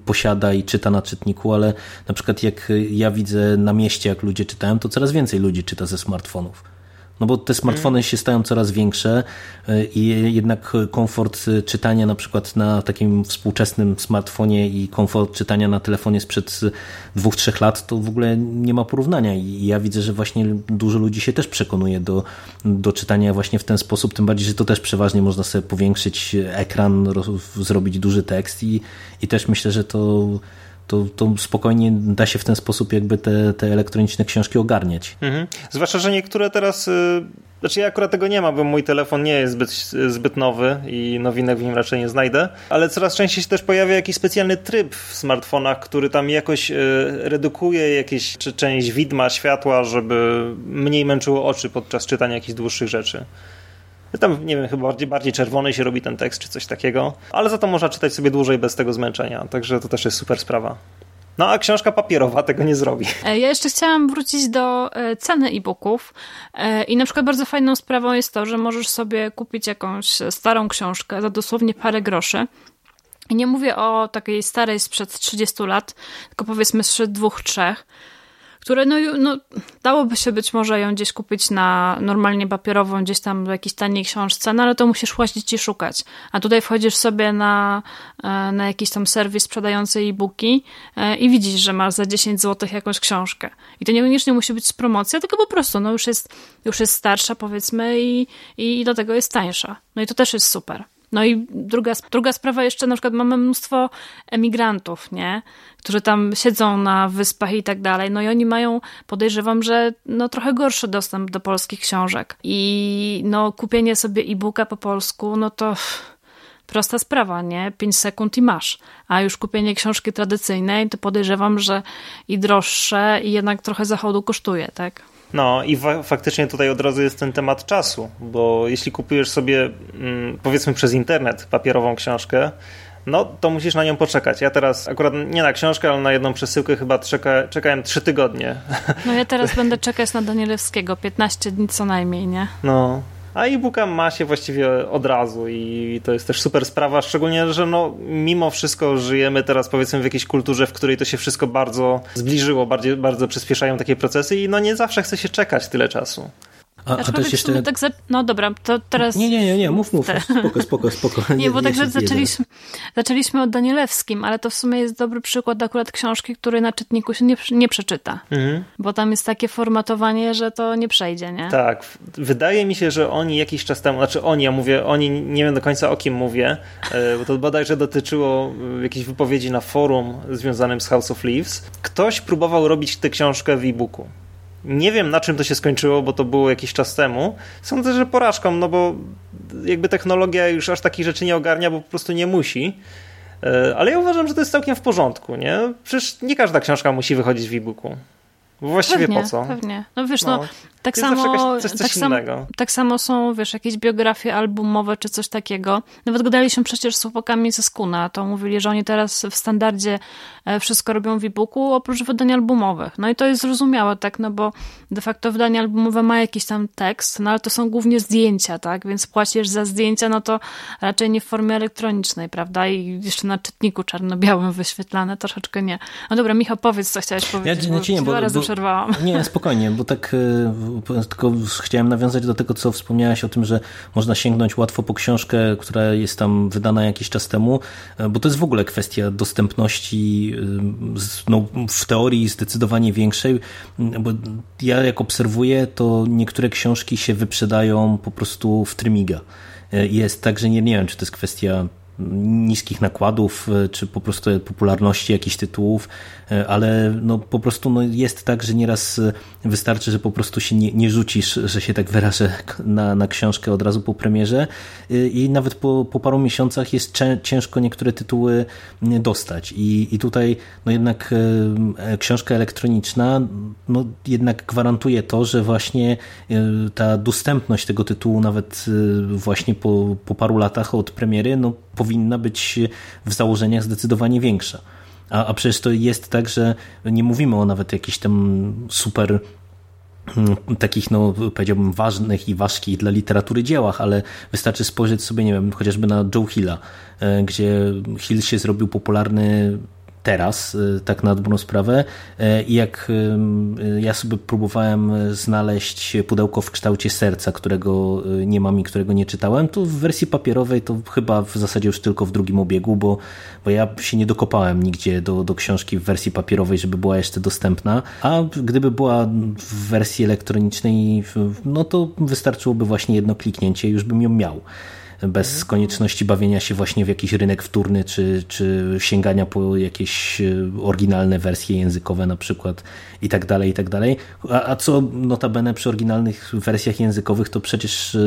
posiada i czyta na czytniku, ale na przykład jak ja widzę na mieście, jak ludzie czytają, to coraz więcej ludzi czyta ze smartfonów. No bo te smartfony mm. się stają coraz większe e, i jednak komfort czytania na przykład na takim współczesnym smartfonie i komfort czytania na telefonie sprzed dwóch, trzech lat to w ogóle nie ma porównania i ja widzę, że właśnie dużo ludzi się też przekonuje do, do czytania właśnie w ten sposób, tym bardziej, że to też przeważnie można sobie powiększyć ekran, zrobić duży tekst i, i też myślę, że to to, to spokojnie da się w ten sposób jakby te, te elektroniczne książki ogarniać. Mhm. Zwłaszcza, że niektóre teraz... Y, znaczy ja akurat tego nie mam, bo mój telefon nie jest zbyt, zbyt nowy i nowinek w nim raczej nie znajdę, ale coraz częściej się też pojawia jakiś specjalny tryb w smartfonach, który tam jakoś y, redukuje jakieś czy część widma, światła, żeby mniej męczyło oczy podczas czytania jakichś dłuższych rzeczy. Tam, nie wiem, chyba bardziej, bardziej czerwony się robi ten tekst, czy coś takiego, ale za to można czytać sobie dłużej bez tego zmęczenia, także to też jest super sprawa. No a książka papierowa tego nie zrobi. E, ja jeszcze chciałam wrócić do e, ceny e-booków e, i na przykład bardzo fajną sprawą jest to, że możesz sobie kupić jakąś starą książkę za dosłownie parę groszy. I nie mówię o takiej starej sprzed 30 lat, tylko powiedzmy sprzed dwóch, trzech które no, no, dałoby się być może ją gdzieś kupić na normalnie papierową, gdzieś tam w jakiejś taniej książce, no ale to musisz łazić i szukać. A tutaj wchodzisz sobie na, e, na jakiś tam serwis sprzedający e-booki e, i widzisz, że masz za 10 zł jakąś książkę. I to niekoniecznie musi być promocja, tylko po prostu no już jest, już jest starsza powiedzmy i, i dlatego jest tańsza. No i to też jest super. No i druga, druga sprawa jeszcze, na przykład mamy mnóstwo emigrantów, nie? Którzy tam siedzą na wyspach i tak dalej. No i oni mają, podejrzewam, że no trochę gorszy dostęp do polskich książek. I no kupienie sobie e-booka po polsku, no to prosta sprawa, nie? 5 sekund i masz. A już kupienie książki tradycyjnej, to podejrzewam, że i droższe, i jednak trochę zachodu kosztuje, tak? No i fa faktycznie tutaj od razu jest ten temat czasu, bo jeśli kupujesz sobie mm, powiedzmy przez internet papierową książkę, no to musisz na nią poczekać. Ja teraz akurat nie na książkę, ale na jedną przesyłkę chyba czeka, czekałem trzy tygodnie. No ja teraz *laughs* będę czekać na Danielewskiego, 15 dni co najmniej, nie? No, a e-booka ma się właściwie od razu i to jest też super sprawa, szczególnie, że no, mimo wszystko żyjemy teraz powiedzmy w jakiejś kulturze, w której to się wszystko bardzo zbliżyło, bardziej, bardzo przyspieszają takie procesy i no nie zawsze chce się czekać tyle czasu. A, a też jeszcze... Tak za... No dobra, to teraz... Nie, nie, nie, nie mów, mów, spoko, spoko, spoko. *laughs* Nie, bo także zaczęliśmy, zaczęliśmy od Danielewskim, ale to w sumie jest dobry przykład akurat książki, której na czytniku się nie, nie przeczyta. Mhm. Bo tam jest takie formatowanie, że to nie przejdzie, nie? Tak. Wydaje mi się, że oni jakiś czas temu, znaczy oni, ja mówię, oni, nie wiem do końca o kim mówię, e, bo to bodajże dotyczyło e, jakiejś wypowiedzi na forum związanym z House of Leaves. Ktoś próbował robić tę książkę w e-booku. Nie wiem na czym to się skończyło, bo to było jakiś czas temu. Sądzę, że porażką, no bo jakby technologia już aż takich rzeczy nie ogarnia, bo po prostu nie musi. E, ale ja uważam, że to jest całkiem w porządku, nie? Przecież nie każda książka musi wychodzić w e-booku. Właściwie pewnie, po co? Pewnie. No wiesz, no, no tak samo, coś, coś tak, sam, tak, samo są, wiesz, jakieś biografie albumowe czy coś takiego. Nawet gadaliśmy przecież z chłopakami ze Skuna, to mówili, że oni teraz w standardzie e, wszystko robią w e-booku, oprócz wydań albumowych. No i to jest zrozumiałe, tak, no bo de facto wydanie albumowe ma jakiś tam tekst, no ale to są głównie zdjęcia, tak, więc płacisz za zdjęcia, no to raczej nie w formie elektronicznej, prawda, i jeszcze na czytniku czarno-białym wyświetlane, troszeczkę nie. No dobra, Michał, powiedz, co chciałeś powiedzieć, ja, nie, bo, bo, razy bo, przerwałam. Nie, spokojnie, bo tak e, tylko chciałem nawiązać do tego, co wspomniałaś o tym, że można sięgnąć łatwo po książkę, która jest tam wydana jakiś czas temu, e, bo to jest w ogóle kwestia dostępności e, no, w teorii zdecydowanie większej, bo ja jak obserwuję, to niektóre książki się wyprzedają po prostu w trymiga. Jest tak, że nie, nie wiem, czy to jest kwestia niskich nakładów, czy po prostu popularności jakichś tytułów, E, ale no po prostu no jest tak, że nieraz e, wystarczy, że po prostu się nie, nie rzucisz, że się tak wyrażę, *laughs* na, na książkę od razu po premierze. E, i nawet po, po paru miesiącach jest ciężko niektóre tytuły dostać. I, i tutaj no jednak książka elektroniczna no jednak gwarantuje to, że właśnie ta dostępność tego tytułu nawet właśnie po, po paru latach od premiery no powinna być w założeniach zdecydowanie większa. A, a przecież to jest tak, że nie mówimy o nawet jakichś tam super mm, takich, no powiedziałbym, ważnych i ważkich dla literatury dziełach, ale wystarczy spojrzeć sobie, nie wiem, chociażby na Joe Hilla, e, gdzie Hill się zrobił popularny teraz, y, tak na dobrą sprawę. Y, I jak y, ja sobie próbowałem znaleźć pudełko w kształcie serca, którego nie mam i którego nie czytałem, to w wersji papierowej to chyba w zasadzie już tylko w drugim obiegu, bo, bo ja się nie dokopałem nigdzie do, do książki w wersji papierowej, żeby była jeszcze dostępna. A gdyby była w wersji elektronicznej, no to wystarczyłoby właśnie jedno kliknięcie, już bym ją miał bez mhm. konieczności bawienia się właśnie w jakiś rynek wtórny, czy, czy sięgania po jakieś e, oryginalne wersje językowe na przykład i tak dalej, i tak dalej. A, a co notabene przy oryginalnych wersjach językowych, to przecież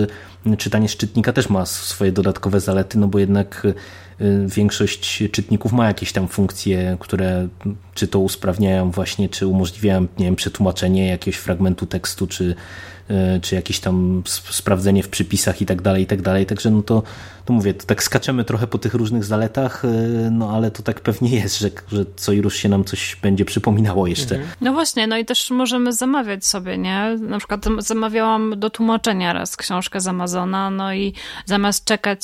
e, czytanie szczytnika też ma swoje dodatkowe zalety, no bo jednak e, większość czytników ma jakieś tam funkcje, które czy to usprawniają właśnie, czy umożliwiają, nie wiem, przetłumaczenie jakiegoś fragmentu tekstu, czy czy jakieś tam sprawdzenie w przypisach i tak dalej, i tak dalej. Także no to, to mówię, to tak skaczemy trochę po tych różnych zaletach, e, no ale to tak pewnie jest, że, że co i rusz się nam coś będzie przypominało jeszcze. Mhm. No właśnie, no i też możemy zamawiać sobie, nie? Na przykład zamawiałam do tłumaczenia raz książkę z Amazona, no i zamiast czekać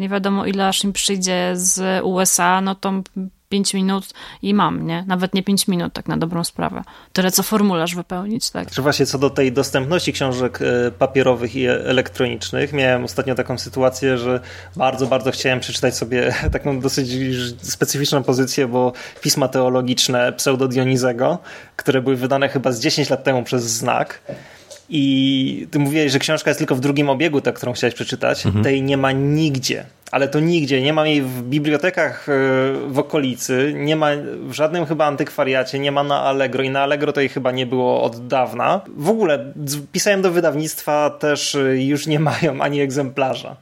nie wiadomo ile aż im przyjdzie z USA, no to 5 minut i mam, nie? Nawet nie 5 minut, tak na dobrą sprawę. Tyle, co formularz wypełnić, tak? Czy właśnie co do tej dostępności książek e, papierowych i elektronicznych, miałem ostatnio taką sytuację, że bardzo, bardzo chciałem przeczytać sobie *laughs* taką dosyć specyficzną pozycję, bo pisma teologiczne pseudo Dionizego, które były wydane chyba z 10 lat temu przez Znak, I ty mówiłeś, że książka jest tylko w drugim obiegu, ta, którą chciałeś przeczytać. Mhm. Tej nie ma nigdzie. Ale to nigdzie. Nie ma jej w bibliotekach e, w okolicy. Nie ma w żadnym chyba antykwariacie. Nie ma na Allegro. I na Allegro to jej chyba nie było od dawna. W ogóle pisałem do wydawnictwa też e, już nie *laughs* mają ani egzemplarza.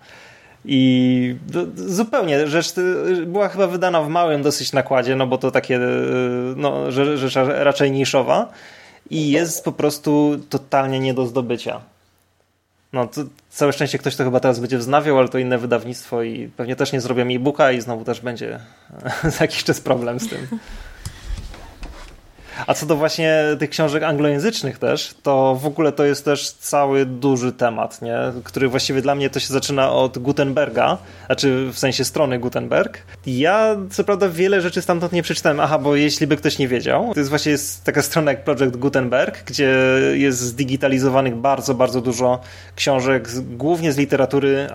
I zupełnie rzecz była chyba wydana w małym dosyć nakładzie, no bo to takie e, no, rzecz raczej niszowa i jest po prostu totalnie nie do zdobycia. No, to całe szczęście ktoś to chyba teraz będzie wznawiał, ale to inne wydawnictwo i pewnie też nie zrobią e-booka i znowu też będzie *laughs* za jakiś czas problem z tym. A co do właśnie tych książek anglojęzycznych też, to w ogóle to jest też cały duży temat, nie? który właściwie dla mnie to się zaczyna od Gutenberga, znaczy w sensie strony Gutenberg. Ja co prawda wiele rzeczy stamtąd nie przeczytałem, aha, bo jeśli by ktoś nie wiedział, to jest właśnie jest taka strona jak Project Gutenberg, gdzie jest zdigitalizowanych bardzo, bardzo dużo książek, głównie z literatury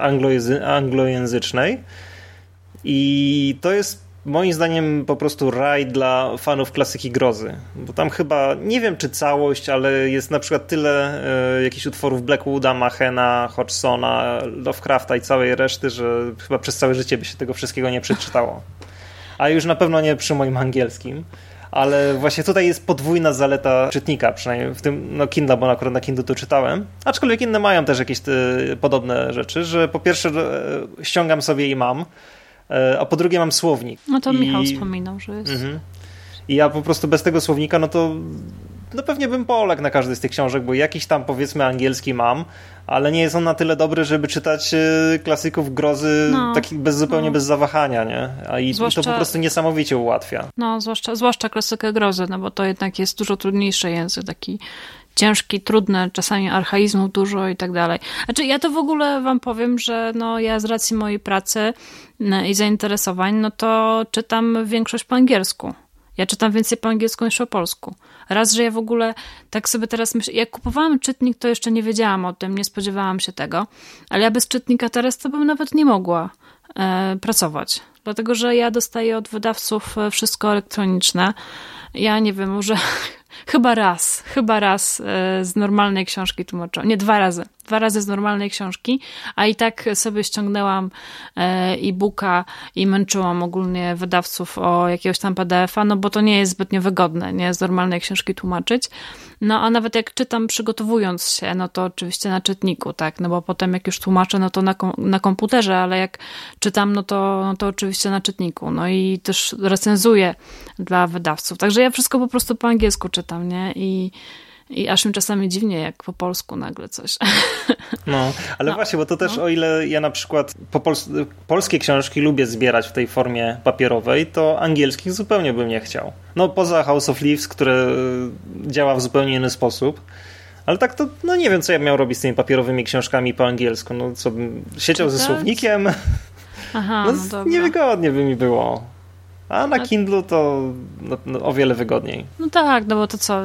anglojęzycznej. I to jest moim zdaniem po prostu raj dla fanów klasyki grozy. Bo tam chyba, nie wiem czy całość, ale jest na przykład tyle e, jakichś utworów Blackwooda, Machena, Hodgsona, Lovecrafta i całej reszty, że chyba przez całe życie by się tego wszystkiego nie przeczytało. A już na pewno nie przy moim angielskim. Ale właśnie tutaj jest podwójna zaleta czytnika, przynajmniej w tym no Kindle, bo akurat na Kindle to czytałem. Aczkolwiek inne mają też jakieś te, podobne rzeczy, że po pierwsze e, ściągam sobie i mam, a po drugie mam słownik. No to I... Michał wspominał, że jest. Mhm. I ja po prostu bez tego słownika, no to no pewnie bym poległ na każdej z tych książek, bo jakiś tam powiedzmy angielski mam, ale nie jest on na tyle dobry, żeby czytać e, klasyków grozy no, takich bez, zupełnie no. bez zawahania, nie? A i zwłaszcza, to po prostu niesamowicie ułatwia. No, zwłaszcza, zwłaszcza klasykę grozy, no bo to jednak jest dużo trudniejszy język, taki ciężki, trudny, czasami archaizmów dużo i tak dalej. Znaczy, ja to w ogóle wam powiem, że no, ja z racji mojej pracy i zainteresowań, no to czytam większość po angielsku. Ja czytam więcej po angielsku niż po polsku. Raz, że ja w ogóle tak sobie teraz myślę, jak kupowałam czytnik, to jeszcze nie wiedziałam o tym, nie spodziewałam się tego, ale ja bez czytnika teraz to bym nawet nie mogła e, pracować. Dlatego, że ja dostaję od wydawców e, wszystko elektroniczne. Ja nie wiem, może *laughs* chyba raz, chyba raz e, z normalnej książki tłumaczyłam. Nie, dwa razy dwa razy z normalnej książki, a i tak sobie ściągnęłam e, e-booka i męczyłam ogólnie wydawców o jakiegoś tam PDF-a, no bo to nie jest zbytnio wygodne, nie z normalnej książki tłumaczyć. No a nawet jak czytam przygotowując się, no to oczywiście na czytniku, tak, no bo potem jak już tłumaczę, no to na, kom na komputerze, ale jak czytam, no to, no to oczywiście na czytniku. No i też recenzuję dla wydawców. Także ja wszystko po prostu po angielsku czytam, nie? I i aż mi czasami dziwnie, jak po polsku nagle coś. No, ale no. właśnie, bo to też no. o ile ja na przykład po pols polskie książki lubię zbierać w tej formie papierowej, to angielskich zupełnie bym nie chciał. No poza House of Leaves, które działa w zupełnie inny sposób. Ale tak to, no nie wiem, co ja miał robić z tymi papierowymi książkami po angielsku. No co bym siedział ze słownikiem. Aha, no, no niewygodnie by mi było. A na Kindle to no, no, o wiele wygodniej. No tak, no bo to co,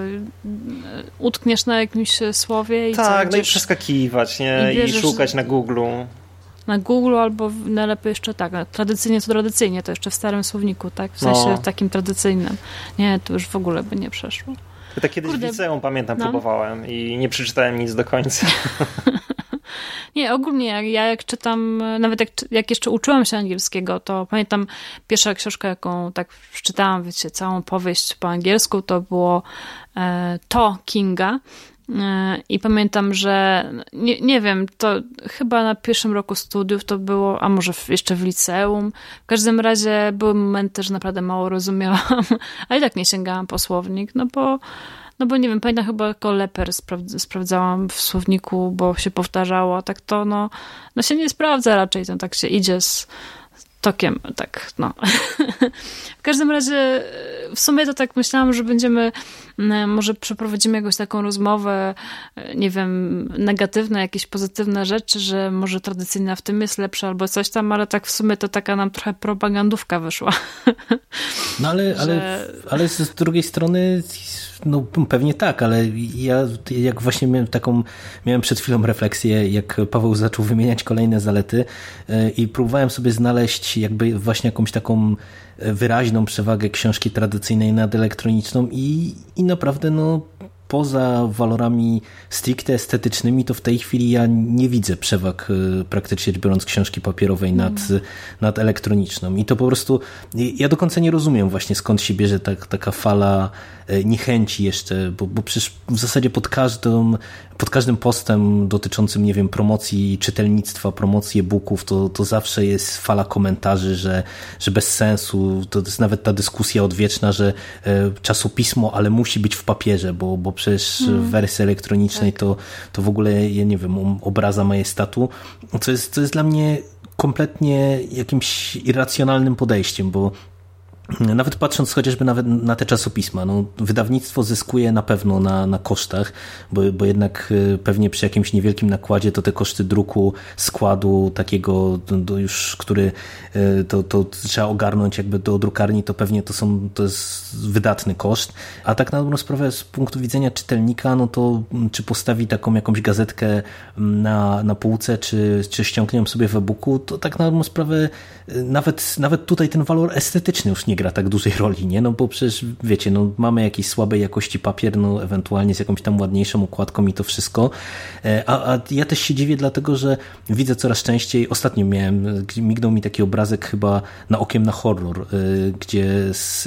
utkniesz na jakimś słowie i Tak, co, no i przeskakiwać, nie? I, I szukać na Google. Na Google albo najlepiej jeszcze tak, tradycyjnie to tradycyjnie, to jeszcze w starym słowniku, tak? W sensie no. takim tradycyjnym. Nie, to już w ogóle by nie przeszło. Ja tak kiedyś Kurde, w liceum, pamiętam, no. próbowałem i nie przeczytałem nic do końca. *laughs* Nie, ogólnie jak, ja jak czytam, nawet jak, jak jeszcze uczyłam się angielskiego, to pamiętam pierwsza książka, jaką tak przeczytałam, wiecie, całą powieść po angielsku, to było e, To Kinga. E, I pamiętam, że nie, nie wiem, to chyba na pierwszym roku studiów to było, a może jeszcze w liceum. W każdym razie były momenty, że naprawdę mało rozumiałam, *laughs* ale i tak nie sięgałam po słownik, no bo no bo nie wiem, pamiętam chyba jako leper sprawdzałam w słowniku, bo się powtarzało, tak to no, no się nie sprawdza raczej, to tak się idzie z tokiem, tak, no. *laughs* w każdym razie w sumie to tak myślałam, że będziemy, może przeprowadzimy jakąś taką rozmowę, nie wiem, negatywne, jakieś pozytywne rzeczy, że może tradycyjna w tym jest lepsza albo coś tam, ale tak w sumie to taka nam trochę propagandówka wyszła. *laughs* no ale, ale, ale z drugiej strony no pewnie tak, ale ja jak właśnie miałem taką, miałem przed chwilą refleksję, jak Paweł zaczął wymieniać kolejne zalety e, i próbowałem sobie znaleźć jakby właśnie jakąś taką wyraźną przewagę książki tradycyjnej nad elektroniczną i, i naprawdę no poza walorami stricte estetycznymi, to w tej chwili ja nie widzę przewag praktycznie biorąc książki papierowej nad, mm. nad elektroniczną. I to po prostu, ja do końca nie rozumiem właśnie skąd się bierze tak, taka fala E, niechęci jeszcze, bo, bo przecież w zasadzie pod każdym, pod każdym postem dotyczącym, nie wiem, promocji czytelnictwa, promocji e-booków, to, to zawsze jest fala komentarzy, że, że bez sensu, to jest nawet ta dyskusja odwieczna, że e, czasopismo, ale musi być w papierze, bo, bo przecież mm. w wersji elektronicznej tak. to, to w ogóle, ja nie wiem, obraza majestatu, co jest, to jest dla mnie kompletnie jakimś irracjonalnym podejściem, bo nawet patrząc chociażby nawet na te czasopisma, no, wydawnictwo zyskuje na pewno na, na kosztach, bo, bo jednak y, pewnie przy jakimś niewielkim nakładzie to te koszty druku, składu takiego już, który y, to, to trzeba ogarnąć jakby do drukarni, to pewnie to są, to jest wydatny koszt, a tak na dobrą sprawę z punktu widzenia czytelnika, no to mm, czy postawi taką jakąś gazetkę mm, na, na półce, czy, czy ściągnie ją sobie w e-booku, to tak na dobrą sprawę y, nawet, nawet tutaj ten walor estetyczny już nie nie gra tak dużej roli, nie? No bo przecież wiecie, no mamy jakiś słabej jakości papier, no ewentualnie z jakąś tam ładniejszą układką i to wszystko. E, a, a ja też się dziwię, dlatego że widzę coraz częściej, ostatnio miałem, mignął mi taki obrazek chyba na okiem na horror, e, gdzie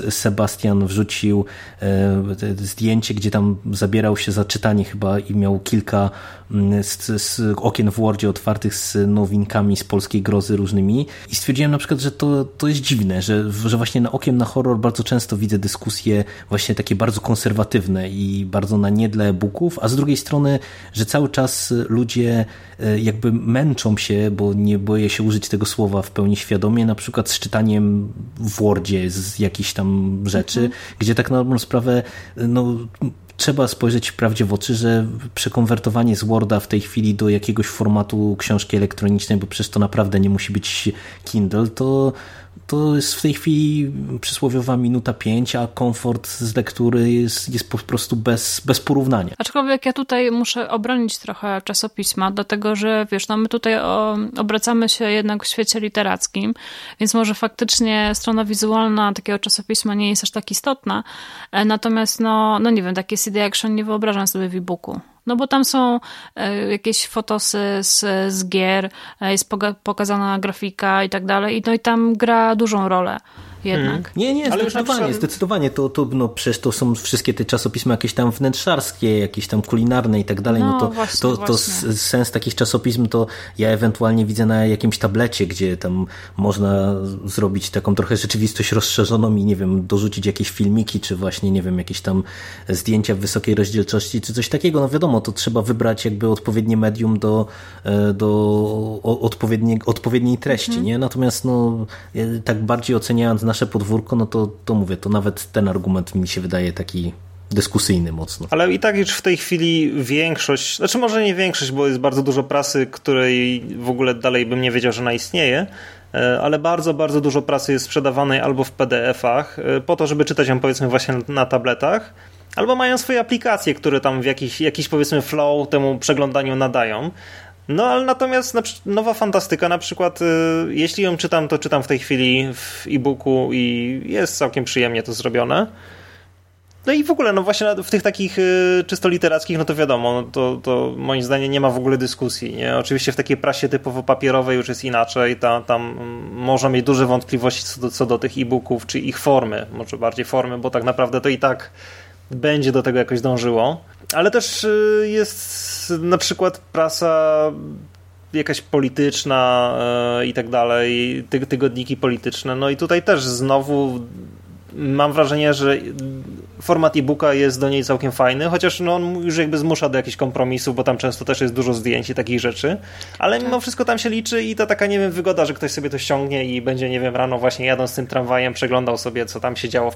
Sebastian wrzucił e, zdjęcie, gdzie tam zabierał się za czytanie chyba i miał kilka mm, z, z okien w Wordzie otwartych z nowinkami z polskiej grozy różnymi i stwierdziłem na przykład, że to, to jest dziwne, że, że właśnie na okiem na horror bardzo często widzę dyskusje właśnie takie bardzo konserwatywne i bardzo na nie dla e-booków, a z drugiej strony, że cały czas ludzie e, jakby męczą się, bo nie boję się użyć tego słowa w pełni świadomie, na przykład z czytaniem w Wordzie z jakichś tam rzeczy, mhm. gdzie tak na dobrą sprawę no, trzeba spojrzeć prawdzie w oczy, że przekonwertowanie z Worda w tej chwili do jakiegoś formatu książki elektronicznej, bo przecież to naprawdę nie musi być Kindle, to to jest w tej chwili przysłowiowa minuta pięć, a komfort z lektury jest, jest po prostu bez, bez porównania. Aczkolwiek ja tutaj muszę obronić trochę czasopisma, dlatego że wiesz, no my tutaj o, obracamy się jednak w świecie literackim, więc może faktycznie strona wizualna takiego czasopisma nie jest aż tak istotna, e, natomiast no, no nie wiem, takie CD Action nie wyobrażam sobie w e-booku. No bo tam są e, jakieś fotosy z, z gier, e, jest pokazana grafika i tak dalej. No i tam gra dużą rolę jednak. Hmm. Nie, nie, Ale zdecydowanie, przykład... zdecydowanie. To, to, no, przecież to są wszystkie te czasopisma jakieś tam wnętrzarskie, jakieś tam kulinarne i tak dalej. No, no to, właśnie, to, to sens takich czasopism to ja ewentualnie widzę na jakimś tablecie, gdzie tam można zrobić taką trochę rzeczywistość rozszerzoną i nie wiem, dorzucić jakieś filmiki, czy właśnie, nie wiem, jakieś tam zdjęcia w wysokiej rozdzielczości, czy coś takiego. No wiadomo, to trzeba wybrać jakby odpowiednie medium do, e, do odpowiedniej, odpowiedniej treści, mhm. nie? Natomiast no, tak bardziej oceniając nasze podwórko, no to, to mówię, to nawet ten argument mi się wydaje taki dyskusyjny mocno. Ale i tak już w tej chwili większość, znaczy może nie większość, bo jest bardzo dużo prasy, której w ogóle dalej bym nie wiedział, że ona istnieje, e, ale bardzo, bardzo dużo prasy jest sprzedawanej albo w PDF-ach, e, po to, żeby czytać ją powiedzmy właśnie na tabletach, albo mają swoje aplikacje, które tam w jakiś, jakiś powiedzmy flow temu przeglądaniu nadają. No ale natomiast nowa fantastyka na przykład, y, jeśli ją czytam, to czytam w tej chwili w e-booku i jest całkiem przyjemnie to zrobione. No i w ogóle, no właśnie w tych takich y, czysto literackich, no to wiadomo, no to, to moim zdaniem nie ma w ogóle dyskusji. Nie? Oczywiście w takiej prasie typowo papierowej już jest inaczej, tam, tam można mieć duże wątpliwości co do, co do tych e-booków, czy ich formy, może bardziej formy, bo tak naprawdę to i tak będzie do tego jakoś dążyło. Ale też y, jest na przykład prasa jakaś polityczna y, i tak dalej, tygodniki polityczne. No i tutaj też znowu mam wrażenie, że format e-booka jest do niej całkiem fajny, chociaż no, on już jakby zmusza do jakichś kompromisów, bo tam często też jest dużo zdjęć i takich rzeczy, ale mimo tak. wszystko tam się liczy i to taka, nie wiem, wygoda, że ktoś sobie to ściągnie i będzie, nie wiem, rano właśnie jadąc tym tramwajem przeglądał sobie, co tam się działo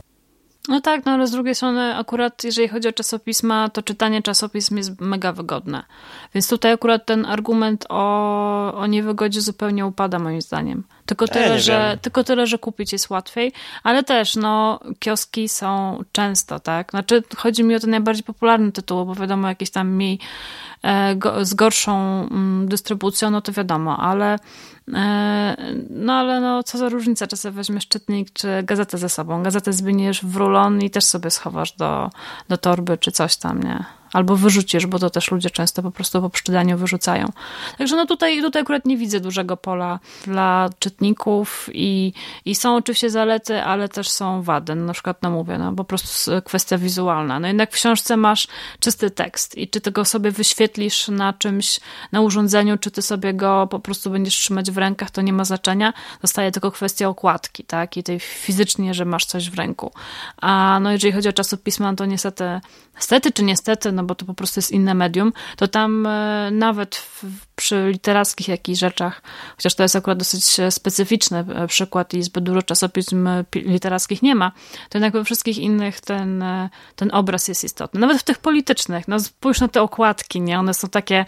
no tak, no ale z drugiej strony akurat jeżeli chodzi o czasopisma, to czytanie czasopism jest mega wygodne. Więc tutaj akurat ten argument o, o niewygodzie zupełnie upada moim zdaniem. Tylko tyle, że, tylko tyle, że kupić jest łatwiej, ale też no kioski są często, tak? Znaczy chodzi mi o te najbardziej popularne tytuły, bo wiadomo jakieś tam mniej e, go, z gorszą mm, dystrybucją, no to wiadomo, ale E, no ale no, co za różnica, sobie weźmiesz czytnik, czy gazetę ze sobą. Gazetę zwiniesz w rulon i też sobie schowasz do, do torby, czy coś tam, nie? Albo wyrzucisz, bo to też ludzie często po prostu po przeczytaniu wyrzucają. Także no tutaj, tutaj akurat nie widzę dużego pola dla czytników i, i są oczywiście zalety, ale też są wady. No, na przykład, no mówię, no po prostu kwestia wizualna. No jednak w książce masz czysty tekst i czy ty go sobie wyświetlisz na czymś, na urządzeniu, czy ty sobie go po prostu będziesz trzymać w rękach, to nie ma znaczenia. Zostaje tylko kwestia okładki, tak? I tej fizycznie, że masz coś w ręku. A no jeżeli chodzi o czasopisma, to niestety, niestety czy niestety, no bo to po prostu jest inne medium, to tam e, nawet w, przy literackich jakichś rzeczach, chociaż to jest akurat dosyć e, specyficzny e, przykład i zbyt dużo czasopism literackich nie ma, to jednak we wszystkich innych ten, ten obraz jest istotny. Nawet w tych politycznych, no spójrz na te okładki, nie? One są takie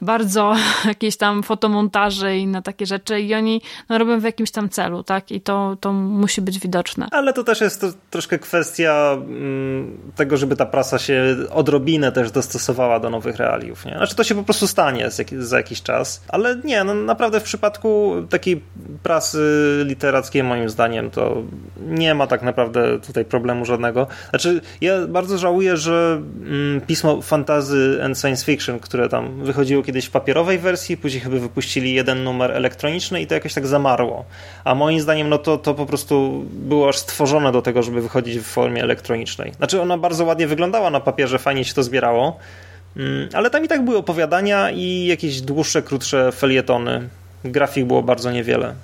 bardzo *laughs* jakieś tam fotomontaże i na takie rzeczy i oni no, robią w jakimś tam celu, tak? I to, to musi być widoczne. Ale to też jest to troszkę kwestia mm, tego, żeby ta prasa się odrobinę też dostosowała do nowych realiów. Nie? Znaczy to się po prostu stanie za jakiś czas, ale nie, no naprawdę w przypadku takiej prasy literackiej moim zdaniem to nie ma tak naprawdę tutaj problemu żadnego. Znaczy ja bardzo żałuję, że mm, pismo fantazy and science fiction, które tam wychodziło kiedyś w papierowej wersji, później chyba wypuścili jeden numer elektroniczny i to jakoś tak zamarło. A moim zdaniem no to, to po prostu było aż stworzone do tego, żeby wychodzić w formie elektronicznej. Znaczy ona bardzo ładnie wyglądała na papierze, fajnie się to zbierało, ale tam i tak były opowiadania i jakieś dłuższe, krótsze felietony. Grafik było bardzo niewiele.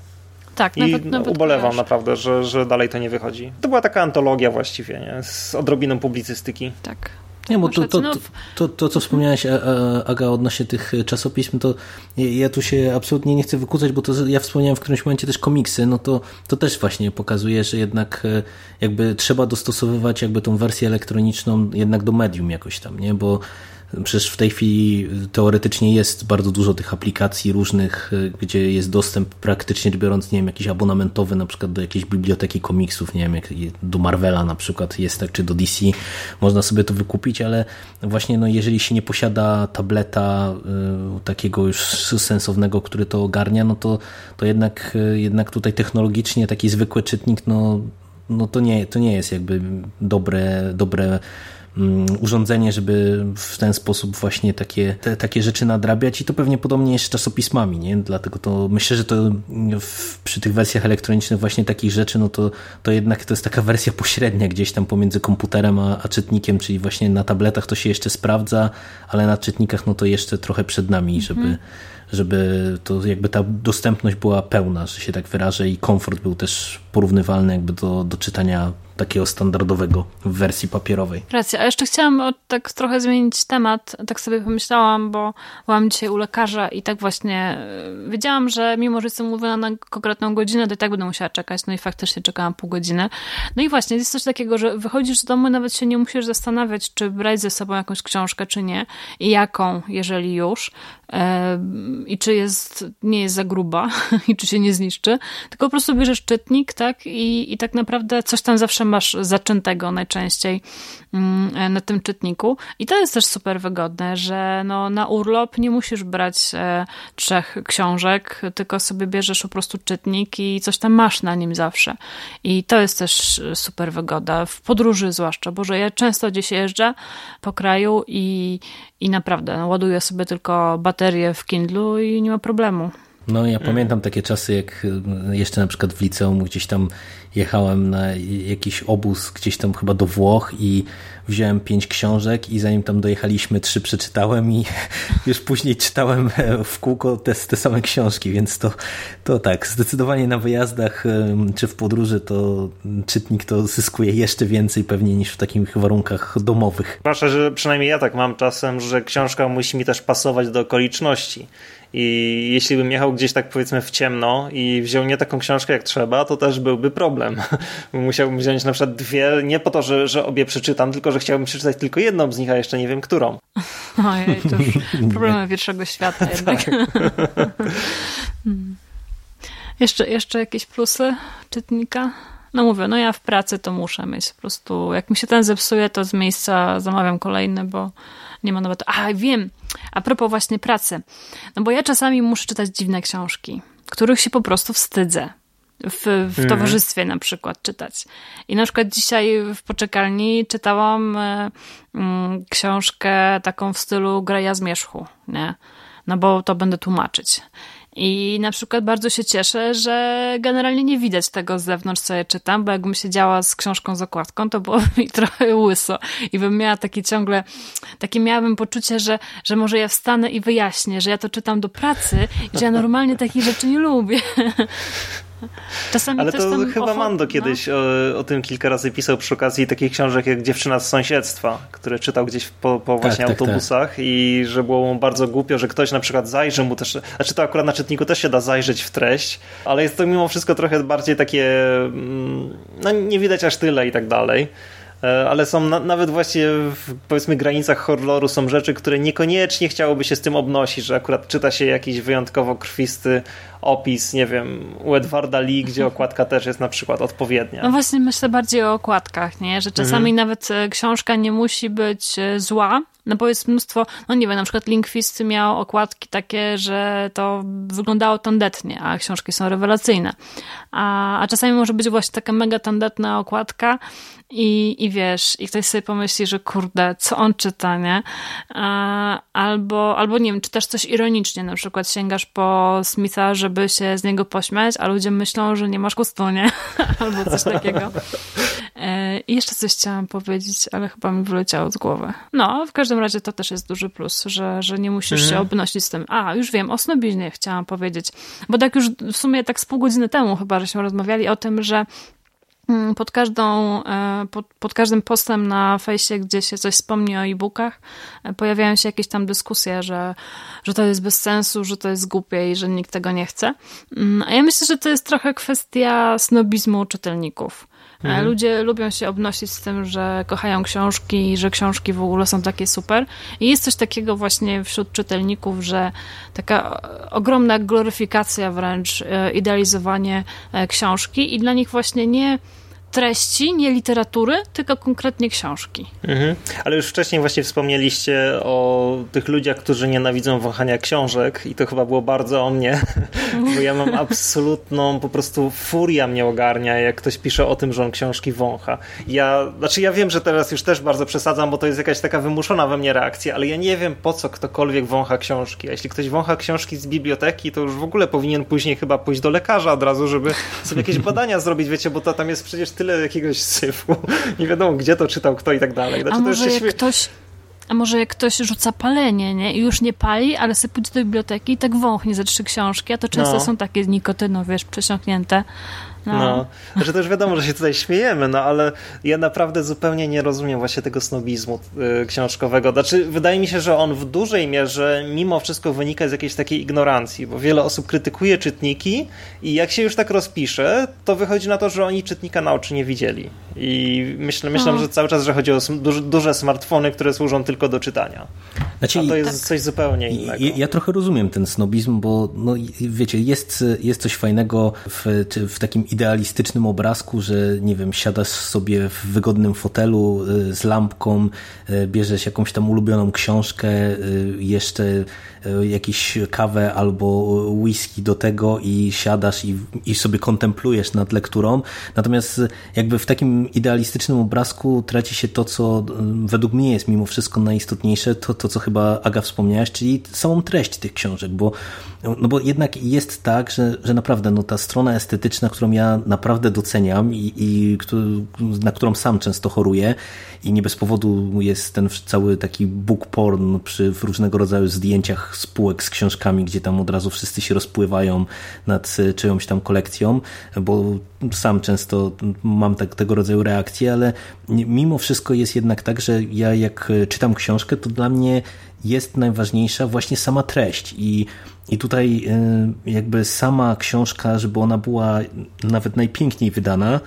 Tak, I nawet, nawet ubolewam wiesz. naprawdę, że, że dalej to nie wychodzi. To była taka antologia właściwie, nie? z odrobiną publicystyki. Tak. Nie, bo to, to, to, to, co wspomniałaś, Aga, odnośnie tych czasopism, to ja tu się absolutnie nie chcę wykłócać, bo to ja wspomniałem w którymś momencie też komiksy, no to, to też właśnie pokazuje, że jednak e, jakby trzeba dostosowywać jakby tą wersję elektroniczną jednak do medium jakoś tam, nie, bo Przecież w tej chwili teoretycznie jest bardzo dużo tych aplikacji różnych, y, gdzie jest dostęp praktycznie biorąc, nie wiem, jakiś abonamentowy na przykład do jakiejś biblioteki komiksów, nie wiem, jak do Marvela na przykład jest tak, czy do DC, można sobie to wykupić, ale właśnie no, jeżeli się nie posiada tableta y, takiego już sensownego, który to ogarnia, no to, to jednak, y, jednak tutaj technologicznie taki zwykły czytnik, no, no to, nie, to nie jest jakby dobre, dobre urządzenie, żeby w ten sposób właśnie takie, te, takie rzeczy nadrabiać i to pewnie podobnie jest z czasopismami, nie? Dlatego to myślę, że to w, przy tych wersjach elektronicznych właśnie takich rzeczy, no to, to jednak to jest taka wersja pośrednia gdzieś tam pomiędzy komputerem a, a czytnikiem, czyli właśnie na tabletach to się jeszcze sprawdza, ale na czytnikach no to jeszcze trochę przed nami, żeby mhm żeby to jakby ta dostępność była pełna, że się tak wyrażę i komfort był też porównywalny jakby do, do czytania takiego standardowego w wersji papierowej. Racja, a jeszcze chciałam tak trochę zmienić temat, tak sobie pomyślałam, bo byłam dzisiaj u lekarza i tak właśnie e, wiedziałam, że mimo, że jestem umówiona na konkretną godzinę, to i tak będę musiała czekać, no i faktycznie czekałam pół godziny. No i właśnie, jest coś takiego, że wychodzisz z domu, nawet się nie musisz zastanawiać, czy brać ze sobą jakąś książkę, czy nie. I jaką, jeżeli już, i czy jest, nie jest za gruba *laughs* i czy się nie zniszczy, tylko po prostu bierzesz czytnik, tak, i, i tak naprawdę coś tam zawsze masz zaczętego najczęściej mm, na tym czytniku i to jest też super wygodne, że no, na urlop nie musisz brać e, trzech książek, tylko sobie bierzesz po prostu czytnik i coś tam masz na nim zawsze i to jest też super wygoda, w podróży zwłaszcza, bo że ja często gdzieś jeżdżę po kraju i, i naprawdę no, ładuję sobie tylko baterię w Kindlu i nie ma problemu. No ja pamiętam takie czasy, jak e, jeszcze na przykład w liceum gdzieś tam jechałem na jakiś obóz gdzieś tam chyba do Włoch i wziąłem pięć książek i zanim tam dojechaliśmy, trzy przeczytałem i *laughs* już później czytałem e, w kółko te, te same książki, więc to, to tak, zdecydowanie na wyjazdach czy w podróży to czytnik to zyskuje jeszcze więcej pewnie niż w takich warunkach domowych. Zwłaszcza, że przynajmniej ja tak mam czasem, że książka musi mi też pasować do okoliczności. I jeśli bym jechał gdzieś tak powiedzmy w ciemno i wziął nie taką książkę jak trzeba, to też byłby problem. *laughs* Musiałbym wziąć na przykład dwie, nie po to, że, że obie przeczytam, tylko że chciałbym przeczytać tylko jedną z nich, a jeszcze nie wiem którą. *laughs* Ojej, to już problemy pierwszego świata *laughs* jednak. Hmm. jeszcze, jeszcze jakieś plusy czytnika? No mówię, no ja w pracy to muszę mieć po prostu. Jak mi się ten zepsuje, to z miejsca zamawiam kolejny, bo nie ma nawet. A wiem, a propos właśnie pracy. No bo ja czasami muszę czytać dziwne książki, których się po prostu wstydzę. w, w mhm. towarzystwie na przykład czytać. I na przykład dzisiaj w poczekalni czytałam y, y, książkę taką w stylu Graja Zmierzchu, nie? No bo to będę tłumaczyć. I na przykład bardzo się cieszę, że generalnie nie widać tego z zewnątrz, co ja czytam, bo jakbym siedziała z książką z okładką, to byłoby mi *laughs* trochę łyso. I bym miała takie ciągle, takie miałabym poczucie, że, że może ja wstanę i wyjaśnię, że ja to czytam do pracy i że ja normalnie takich rzeczy nie lubię. *laughs* Czasami Ale to chyba Mando no. kiedyś o, o, tym kilka razy pisał przy okazji takich książek jak Dziewczyna z sąsiedztwa, które czytał gdzieś po, po tak, właśnie tak, tak, autobusach tak. i że było mu bardzo głupio, że ktoś na przykład zajrzy mu też, znaczy to akurat na czytniku też się da zajrzeć w treść, ale jest to mimo wszystko trochę bardziej takie, mm, no nie widać aż tyle i tak dalej. E, ale są na, nawet właśnie w powiedzmy granicach horroru są rzeczy, które niekoniecznie chciałoby się z tym obnosić, że akurat czyta się jakiś wyjątkowo krwisty opis, nie wiem, u Edwarda Lee, gdzie okładka też jest na przykład odpowiednia. No właśnie myślę bardziej o okładkach, nie? Że czasami mhm. nawet e, książka nie musi być e, zła, no bo jest mnóstwo, no nie wiem, na przykład Linkfist miał okładki takie, że to wyglądało tandetnie, a książki są rewelacyjne. A, a czasami może być właśnie taka mega tandetna okładka i, i wiesz, i ktoś sobie pomyśli, że kurde, co on czyta, nie? Albo, albo nie wiem, czytasz coś ironicznie, na przykład sięgasz po Smitha, żeby się z niego pośmiać, a ludzie myślą, że nie masz gustu, nie? *laughs* Albo coś takiego. E, I jeszcze coś chciałam powiedzieć, ale chyba mi wyleciało z głowy. No, w każdym razie to też jest duży plus, że, że nie musisz mhm. się obnosić z tym. A, już wiem, o snobiznie chciałam powiedzieć. Bo tak już w sumie tak z pół godziny temu chyba, żeśmy rozmawiali o tym, że pod, każdą, e, pod, pod, każdym postem na fejsie, gdzie się coś wspomni o e-bookach, e, pojawiają się jakieś tam dyskusje, że, że to jest bez sensu, że to jest głupie i że nikt tego nie chce. Mm, a ja myślę, że to jest trochę kwestia snobizmu czytelników. E, mhm. Ludzie lubią się obnosić z tym, że kochają książki i że książki w ogóle są takie super. I jest coś takiego właśnie wśród czytelników, że taka ogromna gloryfikacja wręcz, idealizowanie książki i dla nich właśnie nie treści, nie literatury, tylko konkretnie książki. Mhm. Ale już wcześniej właśnie wspomnieliście o tych ludziach, którzy nienawidzą wąchania książek i to chyba było bardzo o mnie, *laughs* bo ja mam *laughs* absolutną po prostu furia mnie ogarnia, jak ktoś pisze o tym, że on książki wącha. Ja, znaczy ja wiem, że teraz już też bardzo przesadzam, bo to jest jakaś taka wymuszona we mnie reakcja, ale ja nie wiem po co ktokolwiek wącha książki. A jeśli ktoś wącha książki z biblioteki, to już w ogóle powinien później chyba pójść do lekarza od razu, żeby sobie jakieś *laughs* badania zrobić, wiecie, bo to tam jest przecież tyle jakiegoś syfu. *laughs* Nie wiadomo, gdzie to czytał, kto i tak dalej. Znaczy, a może jak ktoś... A może jak ktoś rzuca palenie, nie? I już nie pali, ale sobie pójdzie do biblioteki i tak wąchnie ze trzy książki, a to często no. są takie nikotyno, wiesz, przesiąknięte. No. no. Znaczy też wiadomo, że się tutaj śmiejemy, no ale ja naprawdę zupełnie nie rozumiem właśnie tego snobizmu y, książkowego. Znaczy, wydaje mi się, że on w dużej mierze mimo wszystko wynika z jakiejś takiej ignorancji, bo wiele osób krytykuje czytniki i jak się już tak rozpisze, to wychodzi na to, że oni czytnika na oczy nie widzieli. I myślę, myślę no. że cały czas, że chodzi o duże, duże smartfony, które służą tylko do czytania. Znaczy, A to jest tak. coś zupełnie innego. Ja, ja, trochę rozumiem ten snobizm, bo no, wiecie, jest, jest coś fajnego w, w takim idealistycznym obrazku, że nie wiem, siadasz sobie w wygodnym fotelu y, z lampką, y, bierzesz jakąś tam ulubioną książkę, y, jeszcze jakąś kawę albo whisky do tego i siadasz i, i sobie kontemplujesz nad lekturą. Natomiast jakby w takim idealistycznym obrazku traci się to, co według mnie jest mimo wszystko najistotniejsze, to, to co chyba Aga wspomniałaś, czyli samą treść tych książek, bo no bo jednak jest tak, że, że naprawdę no ta strona estetyczna, którą ja naprawdę doceniam i, i na którą sam często choruję i nie bez powodu jest ten cały taki book porn przy różnego rodzaju zdjęciach spółek z książkami, gdzie tam od razu wszyscy się rozpływają nad czyjąś tam kolekcją, bo sam często mam tak, tego rodzaju reakcje, ale mimo wszystko jest jednak tak, że ja jak czytam książkę, to dla mnie jest najważniejsza właśnie sama treść. I i tutaj y, jakby sama książka, żeby ona była nawet najpiękniej wydana,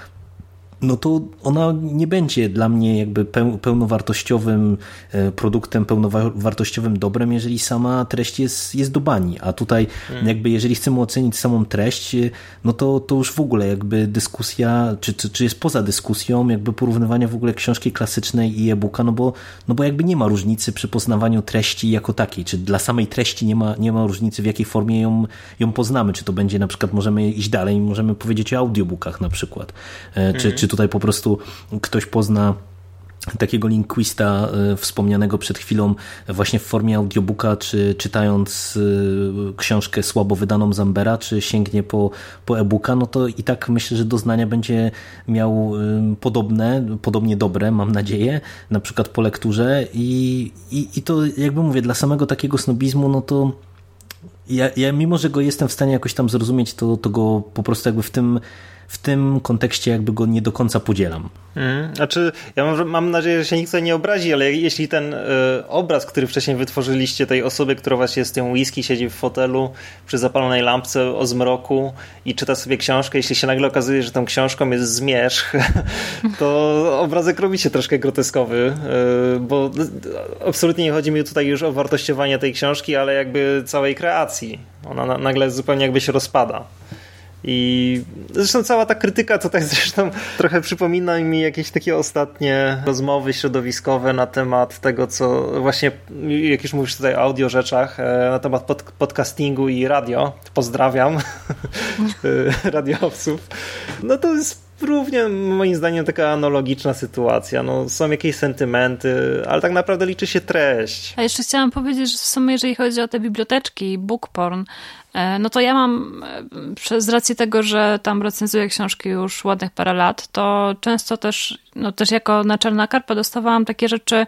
no to ona nie będzie dla mnie jakby pełnowartościowym e, produktem, pełnowartościowym dobrem, jeżeli sama treść jest, jest do bani. A tutaj hmm. jakby jeżeli chcemy ocenić samą treść, e, no to, to już w ogóle jakby dyskusja, czy, czy, czy jest poza dyskusją, jakby porównywania w ogóle książki klasycznej i e-booka, no bo, no bo jakby nie ma różnicy przy poznawaniu treści jako takiej, czy dla samej treści nie ma, nie ma różnicy w jakiej formie ją, ją poznamy, czy to będzie na przykład, możemy iść dalej, możemy powiedzieć o audiobookach na przykład, hmm. czy, czy tutaj po prostu ktoś pozna takiego linguista e, wspomnianego przed chwilą właśnie w formie audiobooka, czy czytając e, książkę słabo wydaną Zambera, czy sięgnie po, po e-booka, no to i tak myślę, że doznania będzie miał e, podobne, podobnie dobre, mam nadzieję, na przykład po lekturze. I, i, i to jakby mówię, dla samego takiego snobizmu, no to ja, ja mimo, że go jestem w stanie jakoś tam zrozumieć, to, to go po prostu jakby w tym w tym kontekście jakby go nie do końca podzielam. Mm, znaczy, ja mam, nadzieję, że się nikt nie obrazi, ale jeśli ten y, obraz, który wcześniej wytworzyliście tej osoby, która właśnie z tym whisky siedzi w fotelu przy zapalonej lampce o zmroku i czyta sobie książkę, jeśli się nagle okazuje, że tą książką jest zmierzch, *laughs* to obrazek robi się troszkę groteskowy, y, bo absolutnie nie chodzi mi tutaj już o wartościowanie tej książki, ale jakby całej kreacji. Ona na, nagle zupełnie jakby się rozpada. I zresztą cała ta krytyka to tak *laughs* zresztą trochę przypomina mi jakieś takie ostatnie rozmowy środowiskowe na temat tego, co właśnie, jak już mówisz tutaj o audio rzeczach, e, na temat pod, podcastingu i radio. Pozdrawiam *laughs* radiowców. No to jest równie moim zdaniem taka analogiczna sytuacja. No, są jakieś sentymenty, ale tak naprawdę liczy się treść. A jeszcze chciałam powiedzieć, że w sumie jeżeli chodzi o te biblioteczki, bookporn, e, no to ja mam, e, z racji tego, że tam recenzuję książki już ładnych parę lat, to często też, no też jako naczelna karpa dostawałam takie rzeczy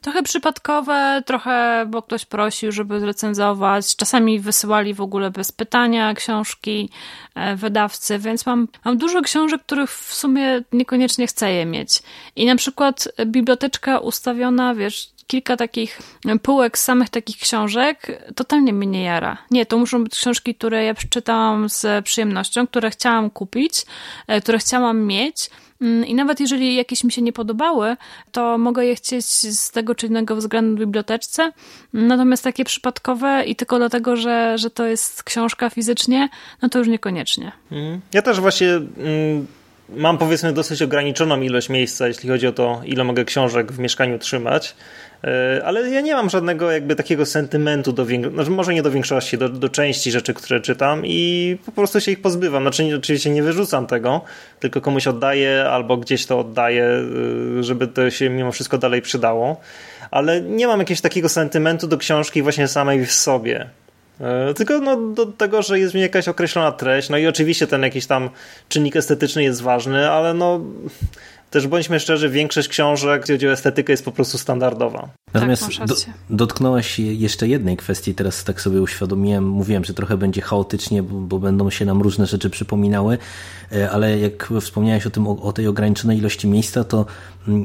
trochę przypadkowe, trochę, bo ktoś prosił, żeby zrecenzować. Czasami wysyłali w ogóle bez pytania książki e, wydawcy, więc mam, mam dużo książek, których w sumie niekoniecznie chcę je mieć. I na przykład biblioteczka ustawiona, wiesz, kilka takich półek samych takich książek totalnie mnie nie jara. Nie, to muszą być książki, które ja przeczytałam z przyjemnością, które chciałam kupić, e, które chciałam mieć Mm, I nawet jeżeli jakieś mi się nie podobały, to mogę je chcieć z tego czy innego względu w biblioteczce. Natomiast takie przypadkowe i tylko dlatego, że, że to jest książka fizycznie, no to już niekoniecznie. Mhm. Ja też właśnie. Mam powiedzmy dosyć ograniczoną ilość miejsca, jeśli chodzi o to, ile mogę książek w mieszkaniu trzymać. E, ale ja nie mam żadnego jakby takiego sentymentu do znaczy może nie do większości, do, do części rzeczy, które czytam i po prostu się ich pozbywam. Znaczy oczywiście nie wyrzucam tego, tylko komuś oddaję albo gdzieś to oddaję, y, żeby to się mimo wszystko dalej przydało. Ale nie mam jakiegoś takiego sentymentu do książki właśnie samej w sobie. E, tylko no, do tego, że jest w niej jakaś określona treść, no i oczywiście ten jakiś tam czynnik estetyczny jest ważny, ale no też bądźmy szczerzy, większość książek, gdzie chodzi o estetykę, jest po prostu standardowa. Natomiast tak, do, dotknąłeś jeszcze jednej kwestii, teraz tak sobie uświadomiłem, mówiłem, że trochę będzie chaotycznie, bo, bo będą się nam różne rzeczy przypominały, e, ale jak wspomniałeś o, tym, o, o tej ograniczonej ilości miejsca, to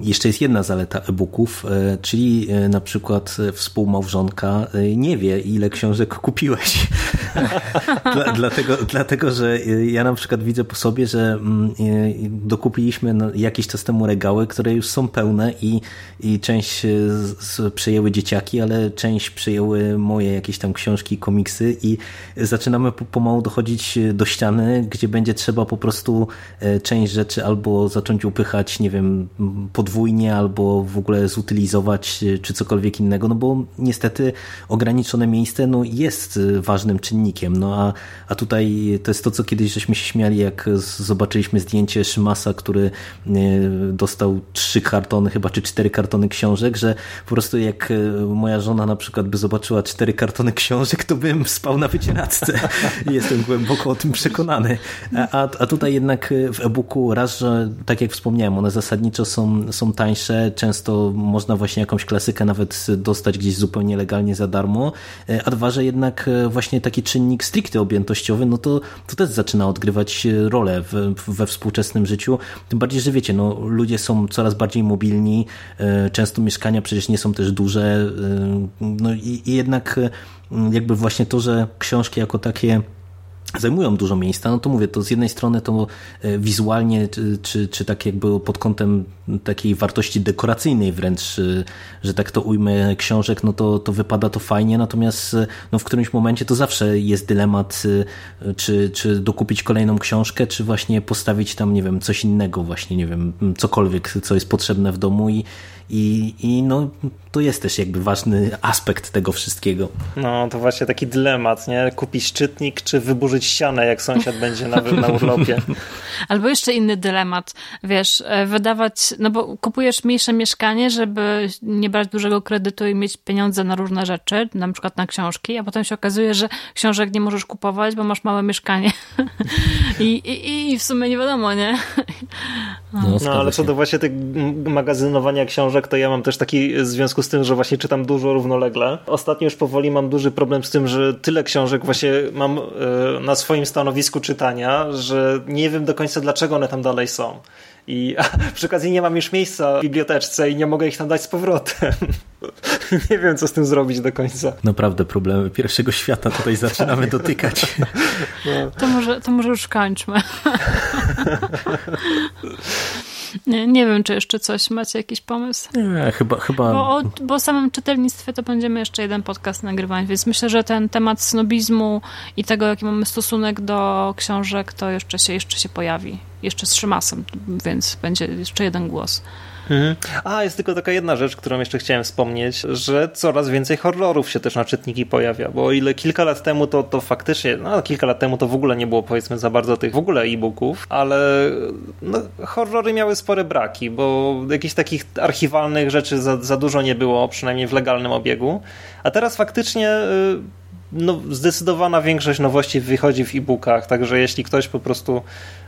jeszcze jest jedna zaleta e-booków, e, czyli e, na przykład współmałżonka nie wie, ile książek *laughs* kupiłeś. *laughs* Dla, dlatego, dlatego, że ja na przykład widzę po sobie, że mm, dokupiliśmy jakiś czas temu regały, które już są pełne i, i część z, przejęły dzieciaki, ale część przejęły moje jakieś tam książki, komiksy i zaczynamy pomału dochodzić do ściany, gdzie będzie trzeba po prostu e, część rzeczy albo zacząć upychać, nie wiem, podwójnie, albo w ogóle zutylizować, e, czy cokolwiek innego, no bo niestety ograniczone miejsce no, jest ważnym czynnikiem, no a, a tutaj to jest to, co kiedyś żeśmy się śmiali, jak zobaczyliśmy zdjęcie Szymasa, który e, dostał trzy kartony, chyba czy cztery kartony książek, że po prostu jak e, moja żona na przykład by zobaczyła cztery kartony książek, to bym spał na wycieraczce. *laughs* Jestem głęboko o tym przekonany. A, a tutaj jednak w e-booku raz, że tak jak wspomniałem, one zasadniczo są, są tańsze, często można właśnie jakąś klasykę nawet dostać gdzieś zupełnie legalnie za darmo, e, a dwa, że jednak e, właśnie taki czynnik stricte objętościowy, no to, to też zaczyna odgrywać rolę w, we współczesnym życiu. Tym bardziej, że wiecie, no, ludzie są coraz bardziej mobilni, często mieszkania przecież nie są też duże. No i, i jednak jakby właśnie to, że książki jako takie zajmują dużo miejsca, no to mówię, to z jednej strony to e, wizualnie, czy, czy, tak jakby pod kątem takiej wartości dekoracyjnej wręcz, e, że tak to ujmę książek, no to, to wypada to fajnie, natomiast e, no w którymś momencie to zawsze jest dylemat, czy, czy dokupić kolejną książkę, czy właśnie postawić tam, nie wiem, coś innego właśnie, nie wiem, cokolwiek, co jest potrzebne w domu i, i, I no, to jest też jakby ważny aspekt tego wszystkiego. No, to właśnie taki dylemat, nie? Kupić czytnik, czy wyburzyć ścianę, jak sąsiad będzie na, na urlopie. *laughs* Albo jeszcze inny dylemat, wiesz, e, wydawać, no bo kupujesz mniejsze mieszkanie, żeby nie brać dużego kredytu i mieć pieniądze na różne rzeczy, na przykład na książki, a potem się okazuje, że książek nie możesz kupować, bo masz małe mieszkanie. *laughs* I, i, I w sumie nie wiadomo, nie? No, no ale co do właśnie tego magazynowania książek, to ja mam też taki w związku z tym, że właśnie czytam dużo równolegle. Ostatnio już powoli mam duży problem z tym, że tyle książek właśnie mam e, na swoim stanowisku czytania, że nie wiem do końca dlaczego one tam dalej są. I a, *laughs* przy okazji nie mam już miejsca w biblioteczce i nie mogę ich tam dać z powrotem. *laughs* nie wiem, co z tym zrobić do końca. Naprawdę problemy pierwszego świata tutaj zaczynamy dotykać. No. To, może, to może już kończmy. *laughs* Nie, nie wiem, czy jeszcze coś macie jakiś pomysł? Nie, chyba. chyba... Bo, o, bo o samym czytelnictwie to będziemy jeszcze jeden podcast nagrywać, więc myślę, że ten temat snobizmu i tego, jaki mamy stosunek do książek, to jeszcze się, jeszcze się pojawi. Jeszcze z Szymasem, więc będzie jeszcze jeden głos. Mhm. A, jest tylko taka jedna rzecz, którą jeszcze chciałem wspomnieć, że coraz więcej horrorów się też na czytniki pojawia, bo o ile kilka lat temu to, to faktycznie, no kilka lat temu to w ogóle nie było powiedzmy za bardzo tych w ogóle e-booków, ale no, horrory miały spore braki, bo jakichś takich archiwalnych rzeczy za, za dużo nie było, przynajmniej w legalnym obiegu, a teraz faktycznie y, no, zdecydowana większość nowości wychodzi w e-bookach, także jeśli ktoś po prostu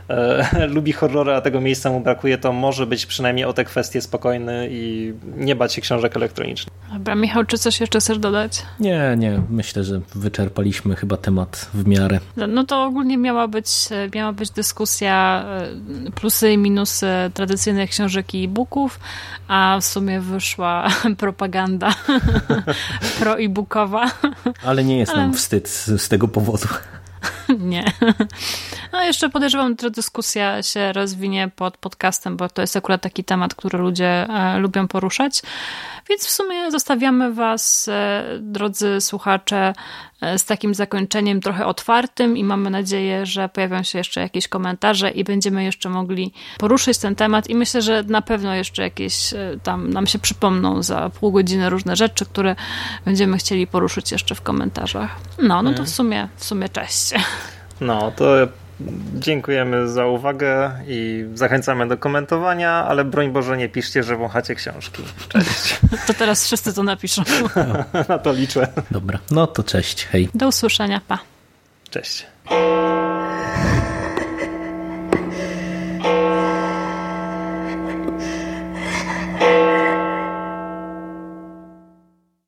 e, *laughs* lubi horrory, a tego miejsca mu brakuje, to może być przynajmniej o te kwestie spokojny i nie bać się książek elektronicznych. Dobra, Michał, czy coś jeszcze chcesz dodać? Nie, nie, myślę, że wyczerpaliśmy chyba temat w miarę. No to ogólnie miała być, miała być dyskusja e, plusy i minusy tradycyjnych książek i e-booków, a w sumie wyszła *laughs* propaganda *laughs* pro e-bookowa. Ale nie jest nam wstyd z tego powodu. *laughs* Nie. No jeszcze podejrzewam, że dyskusja się rozwinie pod podcastem, bo to jest akurat taki temat, który ludzie e, lubią poruszać. Więc w sumie zostawiamy Was, e, drodzy słuchacze, e, z takim zakończeniem trochę otwartym i mamy nadzieję, że pojawią się jeszcze jakieś komentarze i będziemy jeszcze mogli poruszyć ten temat i myślę, że na pewno jeszcze jakieś tam nam się przypomną za pół godziny różne rzeczy, które będziemy chcieli poruszyć jeszcze w komentarzach. No, no to w sumie, w sumie cześć. *laughs* No, to Dziękujemy za uwagę i zachęcamy do komentowania, ale broń Boże nie piszcie, że wąchacie książki. Cześć. *laughs* To teraz wszyscy to napiszą. *laughs* Na to liczę. Dobra, no to cześć, hej. Do usłyszenia, pa. Cześć.